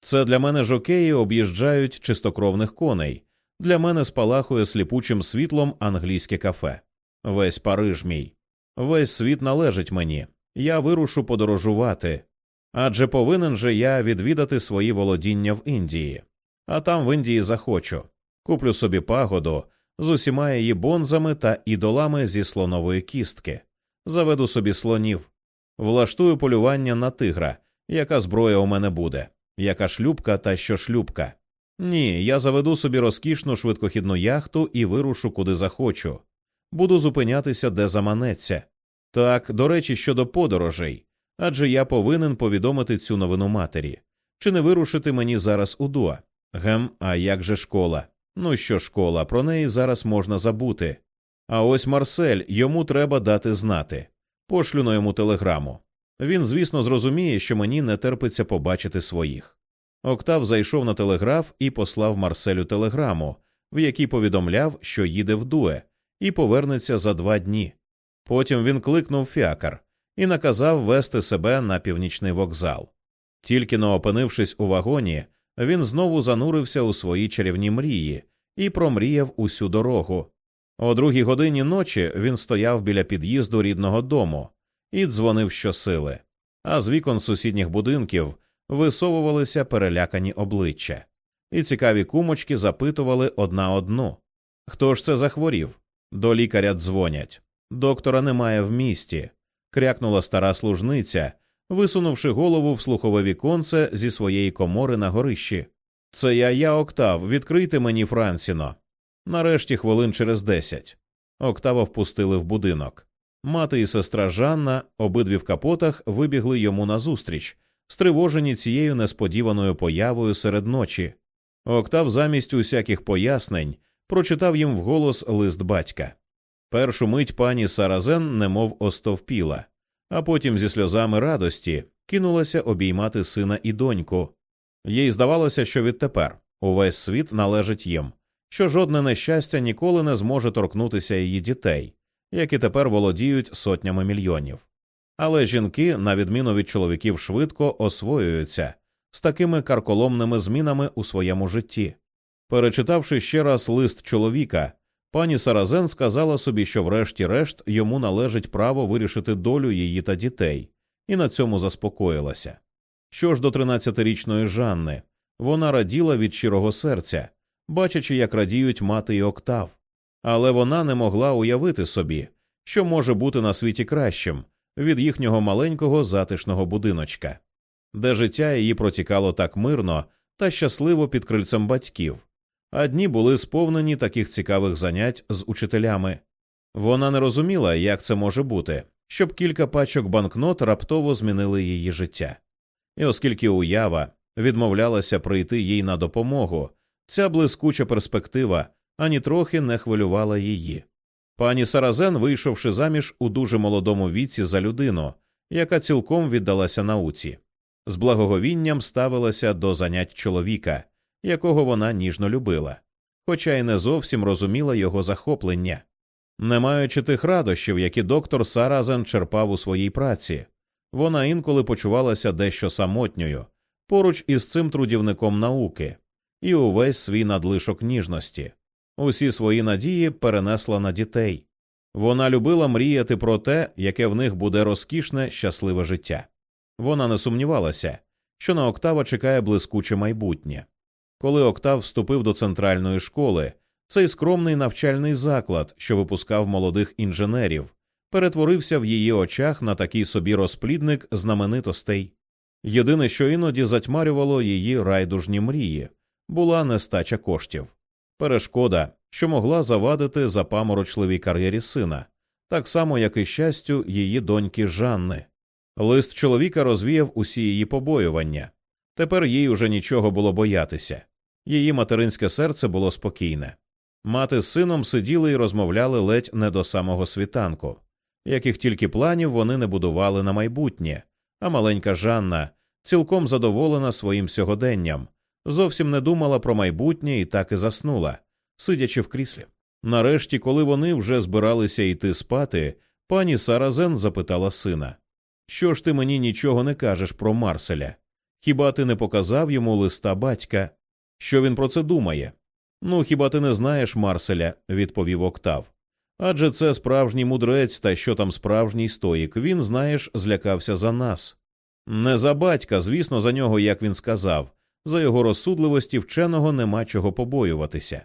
[SPEAKER 1] Це для мене жокеї об'їжджають чистокровних коней, для мене спалахує сліпучим світлом англійське кафе. Весь Париж мій, весь світ належить мені. Я вирушу подорожувати. Адже повинен же я відвідати свої володіння в Індії, а там в Індії захочу. Куплю собі пагоду з усіма її бонзами та ідолами зі слонової кістки, заведу собі слонів, влаштую полювання на тигра, яка зброя у мене буде, яка шлюбка та що шлюбка. Ні, я заведу собі розкішну швидкохідну яхту і вирушу куди захочу. Буду зупинятися, де заманеться. Так, до речі, щодо подорожей. Адже я повинен повідомити цю новину матері. Чи не вирушити мені зараз у дуа? Гем, а як же школа? Ну що школа, про неї зараз можна забути. А ось Марсель йому треба дати знати. Пошлю на йому телеграму. Він, звісно, зрозуміє, що мені не терпиться побачити своїх. Октав зайшов на телеграф і послав Марселю телеграму, в якій повідомляв, що їде в дуе, і повернеться за два дні. Потім він кликнув фіакар і наказав вести себе на північний вокзал. Тільки но опинившись у вагоні, він знову занурився у свої чарівні мрії і промріяв усю дорогу. О другій годині ночі він стояв біля під'їзду рідного дому і дзвонив щосили, а з вікон сусідніх будинків висовувалися перелякані обличчя, і цікаві кумочки запитували одна одну хто ж це захворів? До лікаря дзвонять. Доктора немає в місті. Крякнула стара служниця, висунувши голову в слухове віконце зі своєї комори на горищі. Це я, я Октав, відкрийте мені Франціно. Нарешті хвилин через десять. Октава впустили в будинок. Мати і сестра Жанна, обидві в капотах, вибігли йому назустріч, стривожені цією несподіваною появою серед ночі. Октав замість усяких пояснень прочитав їм вголос лист батька. Першу мить пані Саразен немов остовпіла, а потім зі сльозами радості кинулася обіймати сина і доньку. Їй здавалося, що відтепер увесь світ належить їм, що жодне нещастя ніколи не зможе торкнутися її дітей, які тепер володіють сотнями мільйонів. Але жінки, на відміну від чоловіків, швидко освоюються з такими карколомними змінами у своєму житті. Перечитавши ще раз лист чоловіка, пані Саразен сказала собі, що врешті-решт йому належить право вирішити долю її та дітей, і на цьому заспокоїлася. Що ж до тринадцятирічної Жанни, вона раділа від щирого серця, бачачи, як радіють мати й октав, але вона не могла уявити собі, що може бути на світі кращим від їхнього маленького затишного будиночка, де життя її протікало так мирно та щасливо під крильцем батьків, а дні були сповнені таких цікавих занять з учителями. Вона не розуміла, як це може бути, щоб кілька пачок банкнот раптово змінили її життя. І оскільки уява відмовлялася прийти їй на допомогу, ця блискуча перспектива ані трохи не хвилювала її. Пані Саразен, вийшовши заміж у дуже молодому віці за людину, яка цілком віддалася науці, з благоговінням ставилася до занять чоловіка, якого вона ніжно любила, хоча й не зовсім розуміла його захоплення, не маючи тих радощів, які доктор Саразен черпав у своїй праці, вона інколи почувалася дещо самотньою поруч із цим трудівником науки і увесь свій надлишок ніжності, усі свої надії перенесла на дітей. Вона любила мріяти про те, яке в них буде розкішне, щасливе життя. Вона не сумнівалася, що на Октава чекає блискуче майбутнє. Коли Октав вступив до центральної школи, цей скромний навчальний заклад, що випускав молодих інженерів, перетворився в її очах на такий собі розплідник знаменитостей. Єдине, що іноді затьмарювало її райдужні мрії, була нестача коштів, перешкода, що могла завадити запаморочливій кар'єрі сина, так само, як і щастю її доньки Жанни. Лист чоловіка розвіяв усі її побоювання. Тепер їй уже нічого було боятися. Її материнське серце було спокійне. Мати з сином сиділи і розмовляли ледь не до самого світанку, яких тільки планів вони не будували на майбутнє, а маленька Жанна, цілком задоволена своїм сьогоденням, зовсім не думала про майбутнє і так і заснула, сидячи в кріслі. Нарешті, коли вони вже збиралися йти спати, пані Саразен запитала сина Що ж ти мені нічого не кажеш про Марселя? Хіба ти не показав йому листа батька? Що він про це думає? Ну, хіба ти не знаєш Марселя, відповів Октав. Адже це справжній мудрець, та що там справжній стоїк, він, знаєш, злякався за нас. Не за батька, звісно, за нього, як він сказав, за його розсудливості вченого нема чого побоюватися.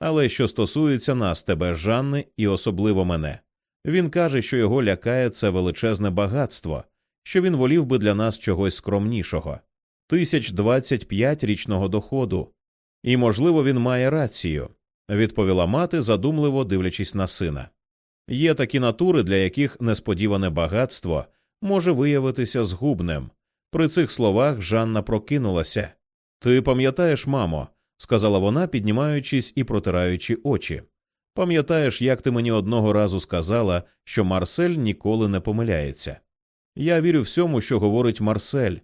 [SPEAKER 1] Але що стосується нас, тебе, Жанни, і особливо мене, він каже, що його лякає це величезне багатство, що він волів би для нас чогось скромнішого тисяч двадцять п'ять річного доходу, і, можливо, він має рацію, відповіла мати, задумливо дивлячись на сина. Є такі натури, для яких несподіване багатство може виявитися згубним. При цих словах Жанна прокинулася. Ти пам'ятаєш, мамо, сказала вона, піднімаючись і протираючи очі. Пам'ятаєш, як ти мені одного разу сказала, що Марсель ніколи не помиляється? Я вірю всьому, що говорить Марсель.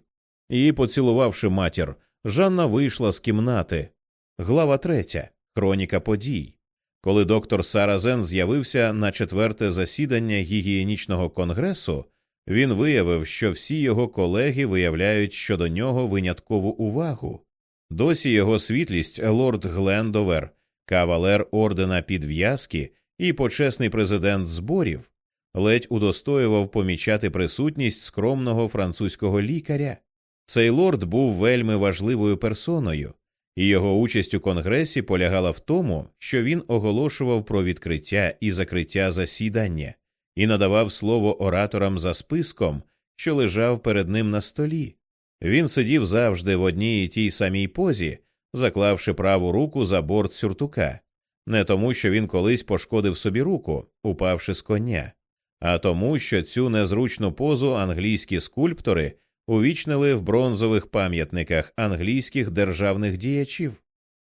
[SPEAKER 1] І, поцілувавши матір, Жанна вийшла з кімнати. Глава третя. Хроніка подій. Коли доктор Саразен з'явився на четверте засідання гігієнічного конгресу, він виявив, що всі його колеги виявляють щодо нього виняткову увагу. Досі його світлість лорд Глендовер, кавалер ордена підв'язки і почесний президент зборів, ледь удостоював помічати присутність скромного французького лікаря. Цей лорд був вельми важливою персоною, і його участь у конгресі полягала в тому, що він оголошував про відкриття і закриття засідання і надавав слово ораторам за списком, що лежав перед ним на столі. Він сидів завжди в одній і тій самій позі, заклавши праву руку за борт сюртука, не тому, що він колись пошкодив собі руку, упавши з коня, а тому, що цю незручну позу англійські скульптори увічнили в бронзових пам'ятниках англійських державних діячів.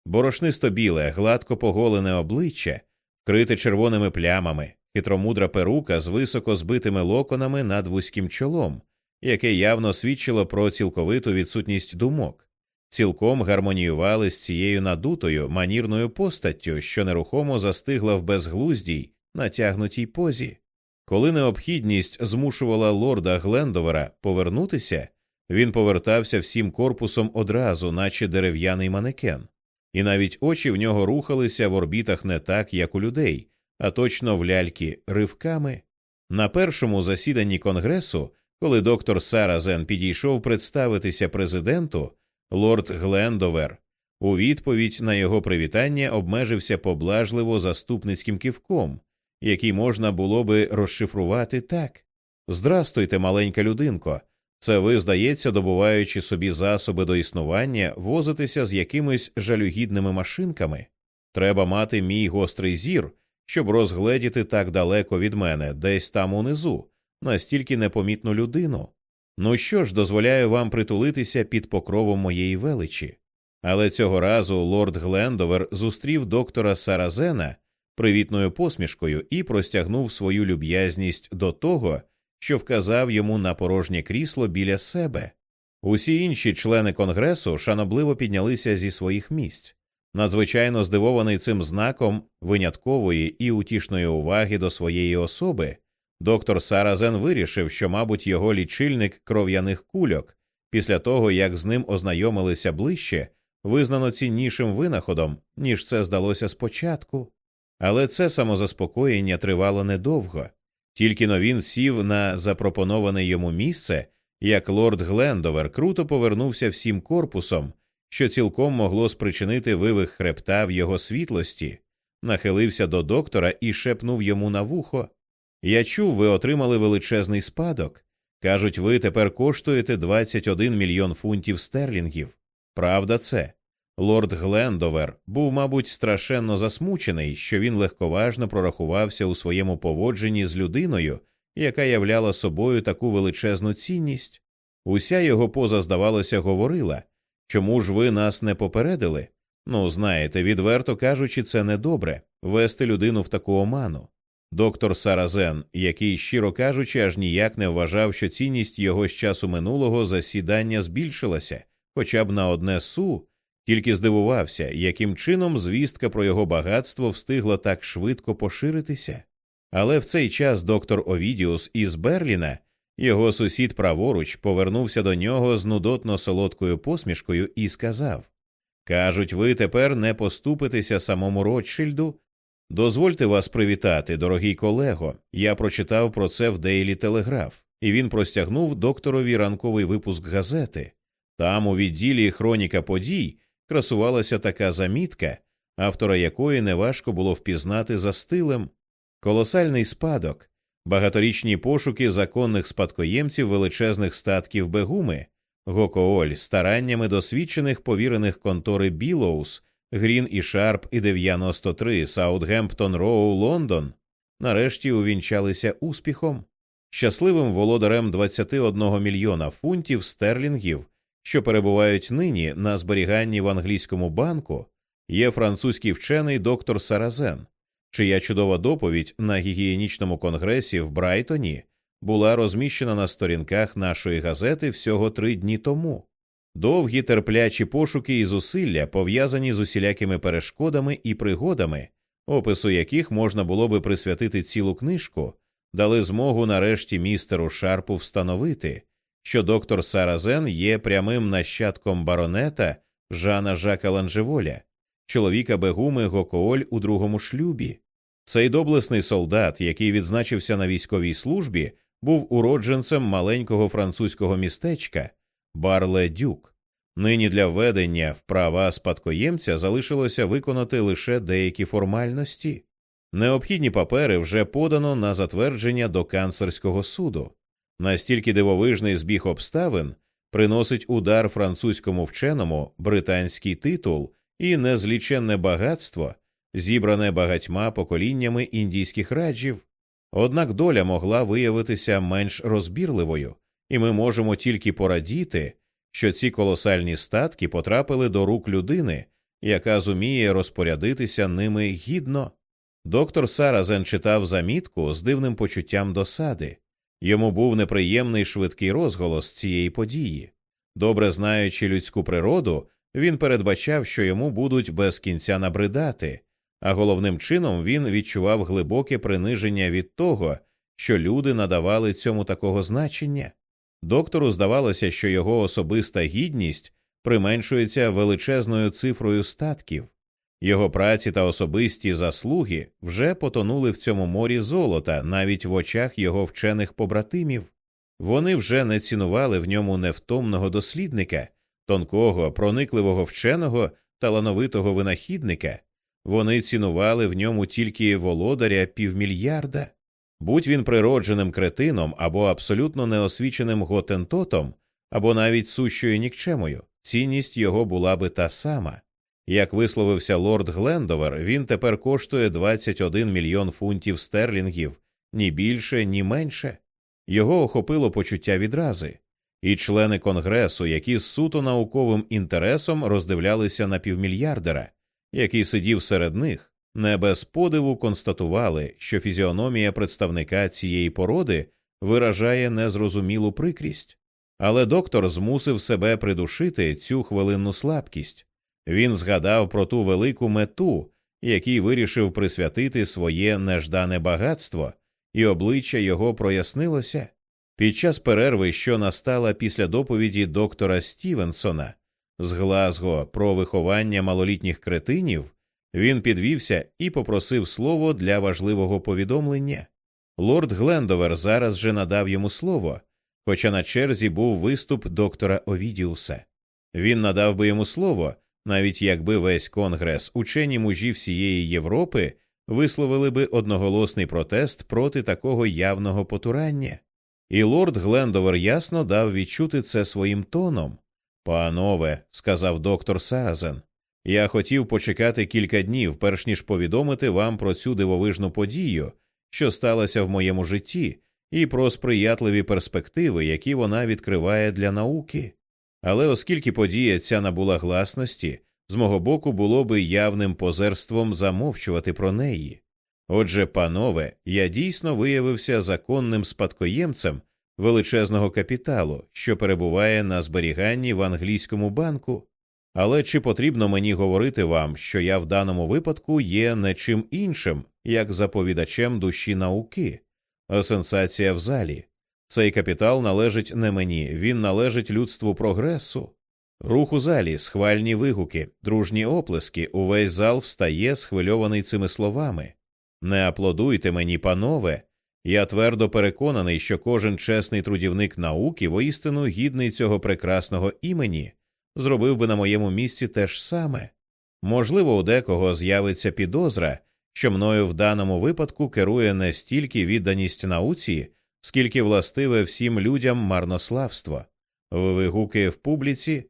[SPEAKER 1] Борошнисто біле, гладко поголене обличчя, вкрите червоними плямами, хитромудра перука з високо збитими локонами над вузьким чолом, яке явно свідчило про цілковиту відсутність думок, цілком гармоніювали з цією надутою манірною постаттю, що нерухомо застигла в безглуздій, натягнутій позі. Коли необхідність змушувала лорда Глендовера повернутися, він повертався всім корпусом одразу, наче дерев'яний манекен, і навіть очі в нього рухалися в орбітах не так, як у людей, а точно в ляльки ривками. На першому засіданні конгресу, коли доктор Саразен підійшов представитися президенту, лорд Глендовер у відповідь на його привітання обмежився поблажливо заступницьким кивком, який можна було би розшифрувати так Здрастуйте, маленька людинко. Це ви, здається, добуваючи собі засоби до існування, возитеся з якимись жалюгідними машинками. Треба мати мій гострий зір, щоб розгледіти так далеко від мене, десь там унизу, настільки непомітну людину. Ну що ж, дозволяю вам притулитися під покровом моєї величі. Але цього разу лорд Глендовер зустрів доктора Саразена привітною посмішкою і простягнув свою люб'язність до того, що вказав йому на порожнє крісло біля себе. Усі інші члени конгресу шанобливо піднялися зі своїх місць, надзвичайно здивований цим знаком виняткової і утішної уваги до своєї особи. Доктор Саразен вирішив, що, мабуть, його лічильник кров'яних кульок, після того як з ним ознайомилися ближче, визнано ціннішим винаходом, ніж це здалося спочатку. Але це самозаспокоєння тривало недовго. Тільки но він сів на запропоноване йому місце, як лорд Глендовер круто повернувся всім корпусом, що цілком могло спричинити вивих хребта в його світлості, нахилився до доктора і шепнув йому на вухо. Я чув, ви отримали величезний спадок. Кажуть, ви тепер коштуєте 21 мільйон фунтів стерлінгів. Правда, це. Лорд Глендовер був, мабуть, страшенно засмучений, що він легковажно прорахувався у своєму поводженні з людиною, яка являла собою таку величезну цінність. Уся його поза, здавалося, говорила чому ж ви нас не попередили? Ну, знаєте, відверто кажучи, це недобре вести людину в таку оману. Доктор Саразен, який, щиро кажучи, аж ніяк не вважав, що цінність його з часу минулого засідання збільшилася, хоча б на одне су тільки здивувався, яким чином звістка про його багатство встигла так швидко поширитися. Але в цей час доктор Овідіус із Берліна, його сусід праворуч, повернувся до нього з нудотно солодкою посмішкою і сказав Кажуть, ви тепер не поступитеся самому Ротшильду. Дозвольте вас привітати, дорогий колего. Я прочитав про це в Дейлі Телеграф, і він простягнув докторові ранковий випуск газети. Там, у відділі Хроніка подій, красувалася така замітка, автора якої неважко було впізнати за стилем, колосальний спадок, багаторічні пошуки законних спадкоємців величезних статків Бегуми, Гокооль стараннями досвідчених повірених контори Білоус, Грін і Шарп і 93, Саутгемптон Роу, Лондон, нарешті увінчалися успіхом. щасливим володарем 21 мільйона фунтів стерлінгів, що перебувають нині на зберіганні в англійському банку, є французький вчений доктор Саразен, чия чудова доповідь на гігієнічному конгресі в Брайтоні була розміщена на сторінках нашої газети всього три дні тому. Довгі терплячі пошуки і зусилля пов'язані з усілякими перешкодами і пригодами, опису яких можна було би присвятити цілу книжку, дали змогу нарешті містеру Шарпу встановити, що доктор Саразен є прямим нащадком баронета Жана Жака Ланжеволя, чоловіка Бегуми Гокооль у другому шлюбі. Цей доблесний солдат, який відзначився на військовій службі, був уродженцем маленького французького містечка Барле Дюк. Нині для введення в права спадкоємця залишилося виконати лише деякі формальності. Необхідні папери вже подано на затвердження до канцлерського суду. Настільки дивовижний збіг обставин приносить удар французькому вченому британський титул і незліченне багатство, зібране багатьма поколіннями індійських раджів. Однак доля могла виявитися менш розбірливою, і ми можемо тільки порадіти, що ці колосальні статки потрапили до рук людини, яка зуміє розпорядитися ними гідно. Доктор Саразен читав замітку з дивним почуттям досади. Йому був неприємний швидкий розголос цієї події. Добре знаючи людську природу, він передбачав, що йому будуть без кінця набридати, а головним чином він відчував глибоке приниження від того, що люди надавали цьому такого значення. Доктору здавалося, що його особиста гідність применшується величезною цифрою статків. Його праці та особисті заслуги вже потонули в цьому морі золота навіть в очах його вчених побратимів. Вони вже не цінували в ньому невтомного дослідника, тонкого, проникливого вченого, талановитого винахідника. Вони цінували в ньому тільки володаря півмільярда. Будь він природженим кретином або абсолютно неосвіченим готентотом, або навіть сущою нікчемою, цінність його була би та сама. Як висловився лорд Глендовер, він тепер коштує 21 мільйон фунтів стерлінгів, ні більше, ні менше. Його охопило почуття відрази, і члени конгресу, які з суто науковим інтересом роздивлялися на півмільярдера, який сидів серед них, не без подиву констатували, що фізіономія представника цієї породи виражає незрозумілу прикрість. Але доктор змусив себе придушити цю хвилинну слабкість. Він згадав про ту велику мету, якій вирішив присвятити своє неждане багатство, і обличчя його прояснилося. Під час перерви, що настала після доповіді доктора Стівенсона з Глазго про виховання малолітніх кретинів, він підвівся і попросив слово для важливого повідомлення. Лорд Глендовер зараз же надав йому слово, хоча на черзі був виступ доктора Овідіуса. Він надав би йому слово, навіть якби весь конгрес, учені мужі всієї Європи висловили би одноголосний протест проти такого явного потурання. І лорд Глендовер ясно дав відчути це своїм тоном. Панове, сказав доктор Саразен, я хотів почекати кілька днів, перш ніж повідомити вам про цю дивовижну подію, що сталося в моєму житті, і про сприятливі перспективи, які вона відкриває для науки. Але оскільки подія ця набула гласності, з мого боку було би явним позерством замовчувати про неї. Отже, панове, я дійсно виявився законним спадкоємцем величезного капіталу, що перебуває на зберіганні в англійському банку. Але чи потрібно мені говорити вам, що я в даному випадку є не чим іншим, як заповідачем душі науки? Сенсація в залі. Цей капітал належить не мені, він належить людству прогресу. Рух у залі, схвальні вигуки, дружні оплески, увесь зал встає, схвильований цими словами. Не аплодуйте мені, панове. Я твердо переконаний, що кожен чесний трудівник науки, воістину гідний цього прекрасного імені, зробив би на моєму місці те ж саме. Можливо, у декого з'явиться підозра, що мною в даному випадку керує не стільки відданість науці, скільки властиве всім людям марнославство. Вигуки в публіці?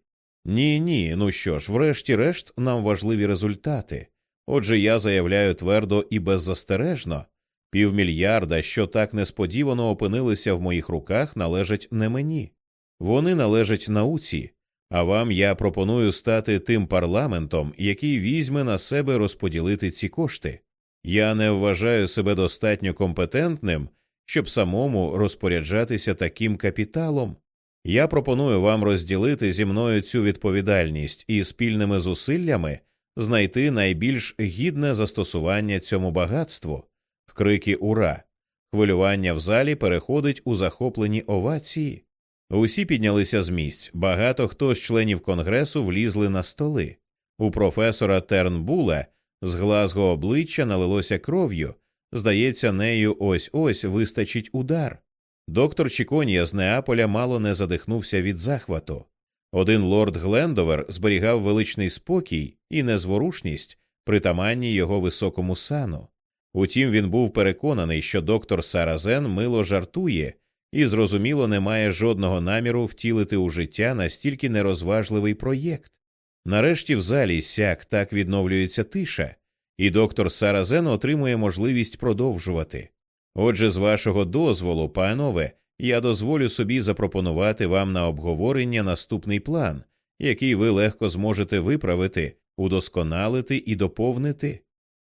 [SPEAKER 1] Ні, ні. Ну що ж, врешті-решт, нам важливі результати. Отже, я заявляю твердо і беззастережно Півмільярда, що так несподівано опинилися в моїх руках, належать не мені. Вони належать науці, а вам я пропоную стати тим парламентом, який візьме на себе розподілити ці кошти. Я не вважаю себе достатньо компетентним, щоб самому розпоряджатися таким капіталом. Я пропоную вам розділити зі мною цю відповідальність і спільними зусиллями знайти найбільш гідне застосування цьому багатству. Крики Ура! Хвилювання в залі переходить у захоплені овації. Усі піднялися з місць. Багато хто з членів конгресу влізли на столи. У професора Тернбула з Глазго обличчя налилося кров'ю. Здається, нею ось ось вистачить удар. Доктор Чіконія з Неаполя мало не задихнувся від захвату. Один лорд Глендовер зберігав величний спокій і незворушність, притаманні його високому сану. Утім, він був переконаний, що доктор Саразен мило жартує і, зрозуміло, не має жодного наміру втілити у життя настільки нерозважливий проєкт. Нарешті в залі сяк так відновлюється тиша, і доктор Саразен отримує можливість продовжувати. Отже, з вашого дозволу, панове, я дозволю собі запропонувати вам на обговорення наступний план, який ви легко зможете виправити, удосконалити і доповнити.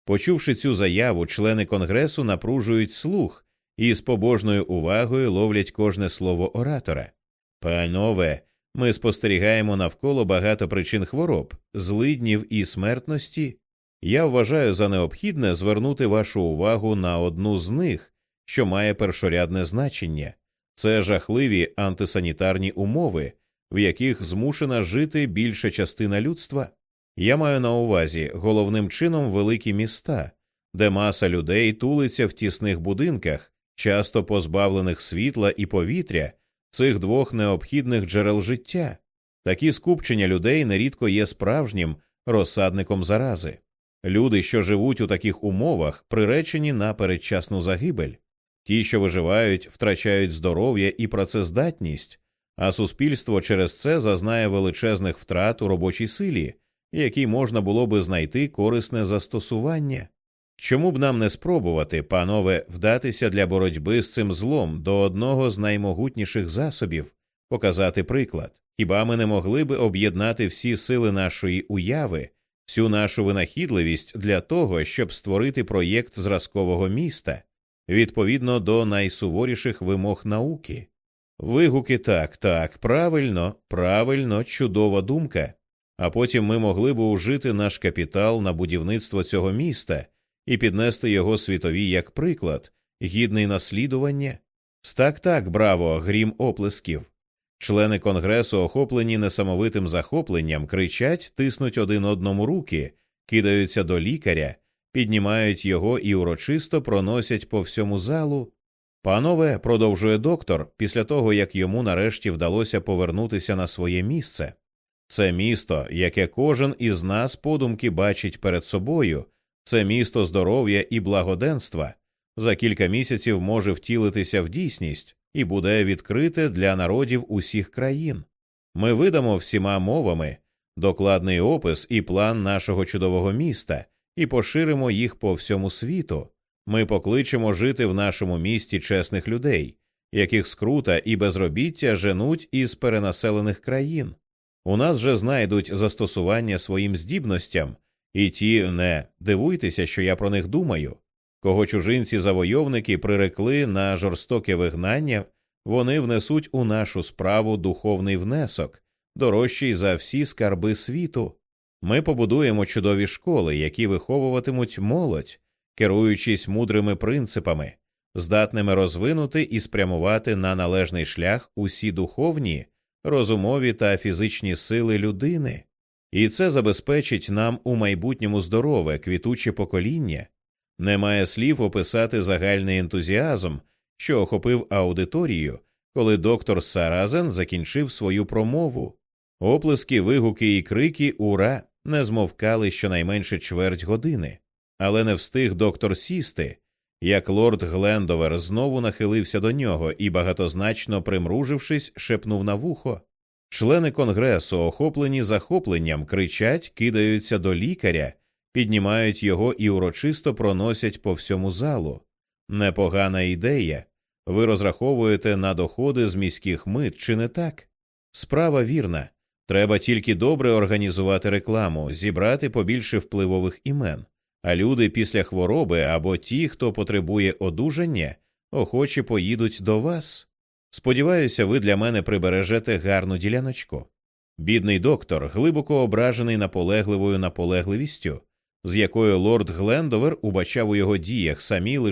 [SPEAKER 1] Почувши цю заяву, члени конгресу напружують слух і з побожною увагою ловлять кожне слово оратора. Панове, ми спостерігаємо навколо багато причин хвороб, злиднів і смертності. Я вважаю за необхідне звернути вашу увагу на одну з них, що має першорядне значення це жахливі антисанітарні умови, в яких змушена жити більша частина людства. Я маю на увазі головним чином великі міста, де маса людей тулиться в тісних будинках, часто позбавлених світла і повітря, цих двох необхідних джерел життя. Такі скупчення людей нерідко є справжнім розсадником зарази. Люди, що живуть у таких умовах, приречені на передчасну загибель. Ті, що виживають, втрачають здоров'я і працездатність, а суспільство через це зазнає величезних втрат у робочій силі, якій можна було би знайти корисне застосування. Чому б нам не спробувати, панове, вдатися для боротьби з цим злом до одного з наймогутніших засобів, показати приклад? Хіба ми не могли би об'єднати всі сили нашої уяви, всю нашу винахідливість для того, щоб створити проєкт зразкового міста відповідно до найсуворіших вимог науки? Вигуки так, так, правильно, правильно, чудова думка а потім ми могли б ужити наш капітал на будівництво цього міста і піднести його світові як приклад, гідний наслідування. Так, так, браво, грім оплесків. Члени конгресу, охоплені несамовитим захопленням, кричать, тиснуть один одному руки, кидаються до лікаря, піднімають його і урочисто проносять по всьому залу. Панове, продовжує доктор, після того як йому нарешті вдалося повернутися на своє місце. Це місто, яке кожен із нас подумки бачить перед собою, це місто здоров'я і благоденства, за кілька місяців може втілитися в дійсність і буде відкрите для народів усіх країн. Ми видамо всіма мовами докладний опис і план нашого чудового міста і поширимо їх по всьому світу. Ми покличемо жити в нашому місті чесних людей, яких скрута і безробіття женуть із перенаселених країн. У нас же знайдуть застосування своїм здібностям, і ті не дивуйтеся, що я про них думаю. Кого чужинці завойовники прирекли на жорстоке вигнання, вони внесуть у нашу справу духовний внесок, дорожчий за всі скарби світу. Ми побудуємо чудові школи, які виховуватимуть молодь, керуючись мудрими принципами, здатними розвинути і спрямувати на належний шлях усі духовні розумові та фізичні сили людини, і це забезпечить нам у майбутньому здорове, квітуче покоління. Немає слів описати загальний ентузіазм, що охопив аудиторію, коли доктор Саразен закінчив свою промову. Оплески, вигуки і крики Ура не змовкали щонайменше чверть години, але не встиг доктор сісти, як лорд Глендовер знову нахилився до нього і, багатозначно примружившись, шепнув на вухо. Члени конгресу, охоплені захопленням, кричать, кидаються до лікаря, піднімають його і урочисто проносять по всьому залу. Непогана ідея. Ви розраховуєте на доходи з міських мит, чи не так? Справа вірна. Треба тільки добре організувати рекламу, зібрати побільше впливових імен, а люди після хвороби або ті, хто потребує одужання, охоче поїдуть до вас. Сподіваюся, ви для мене прибережете гарну діляночку. Бідний доктор, глибоко ображений наполегливою наполегливістю, з якою лорд Глендовер убачав у його діях самі лише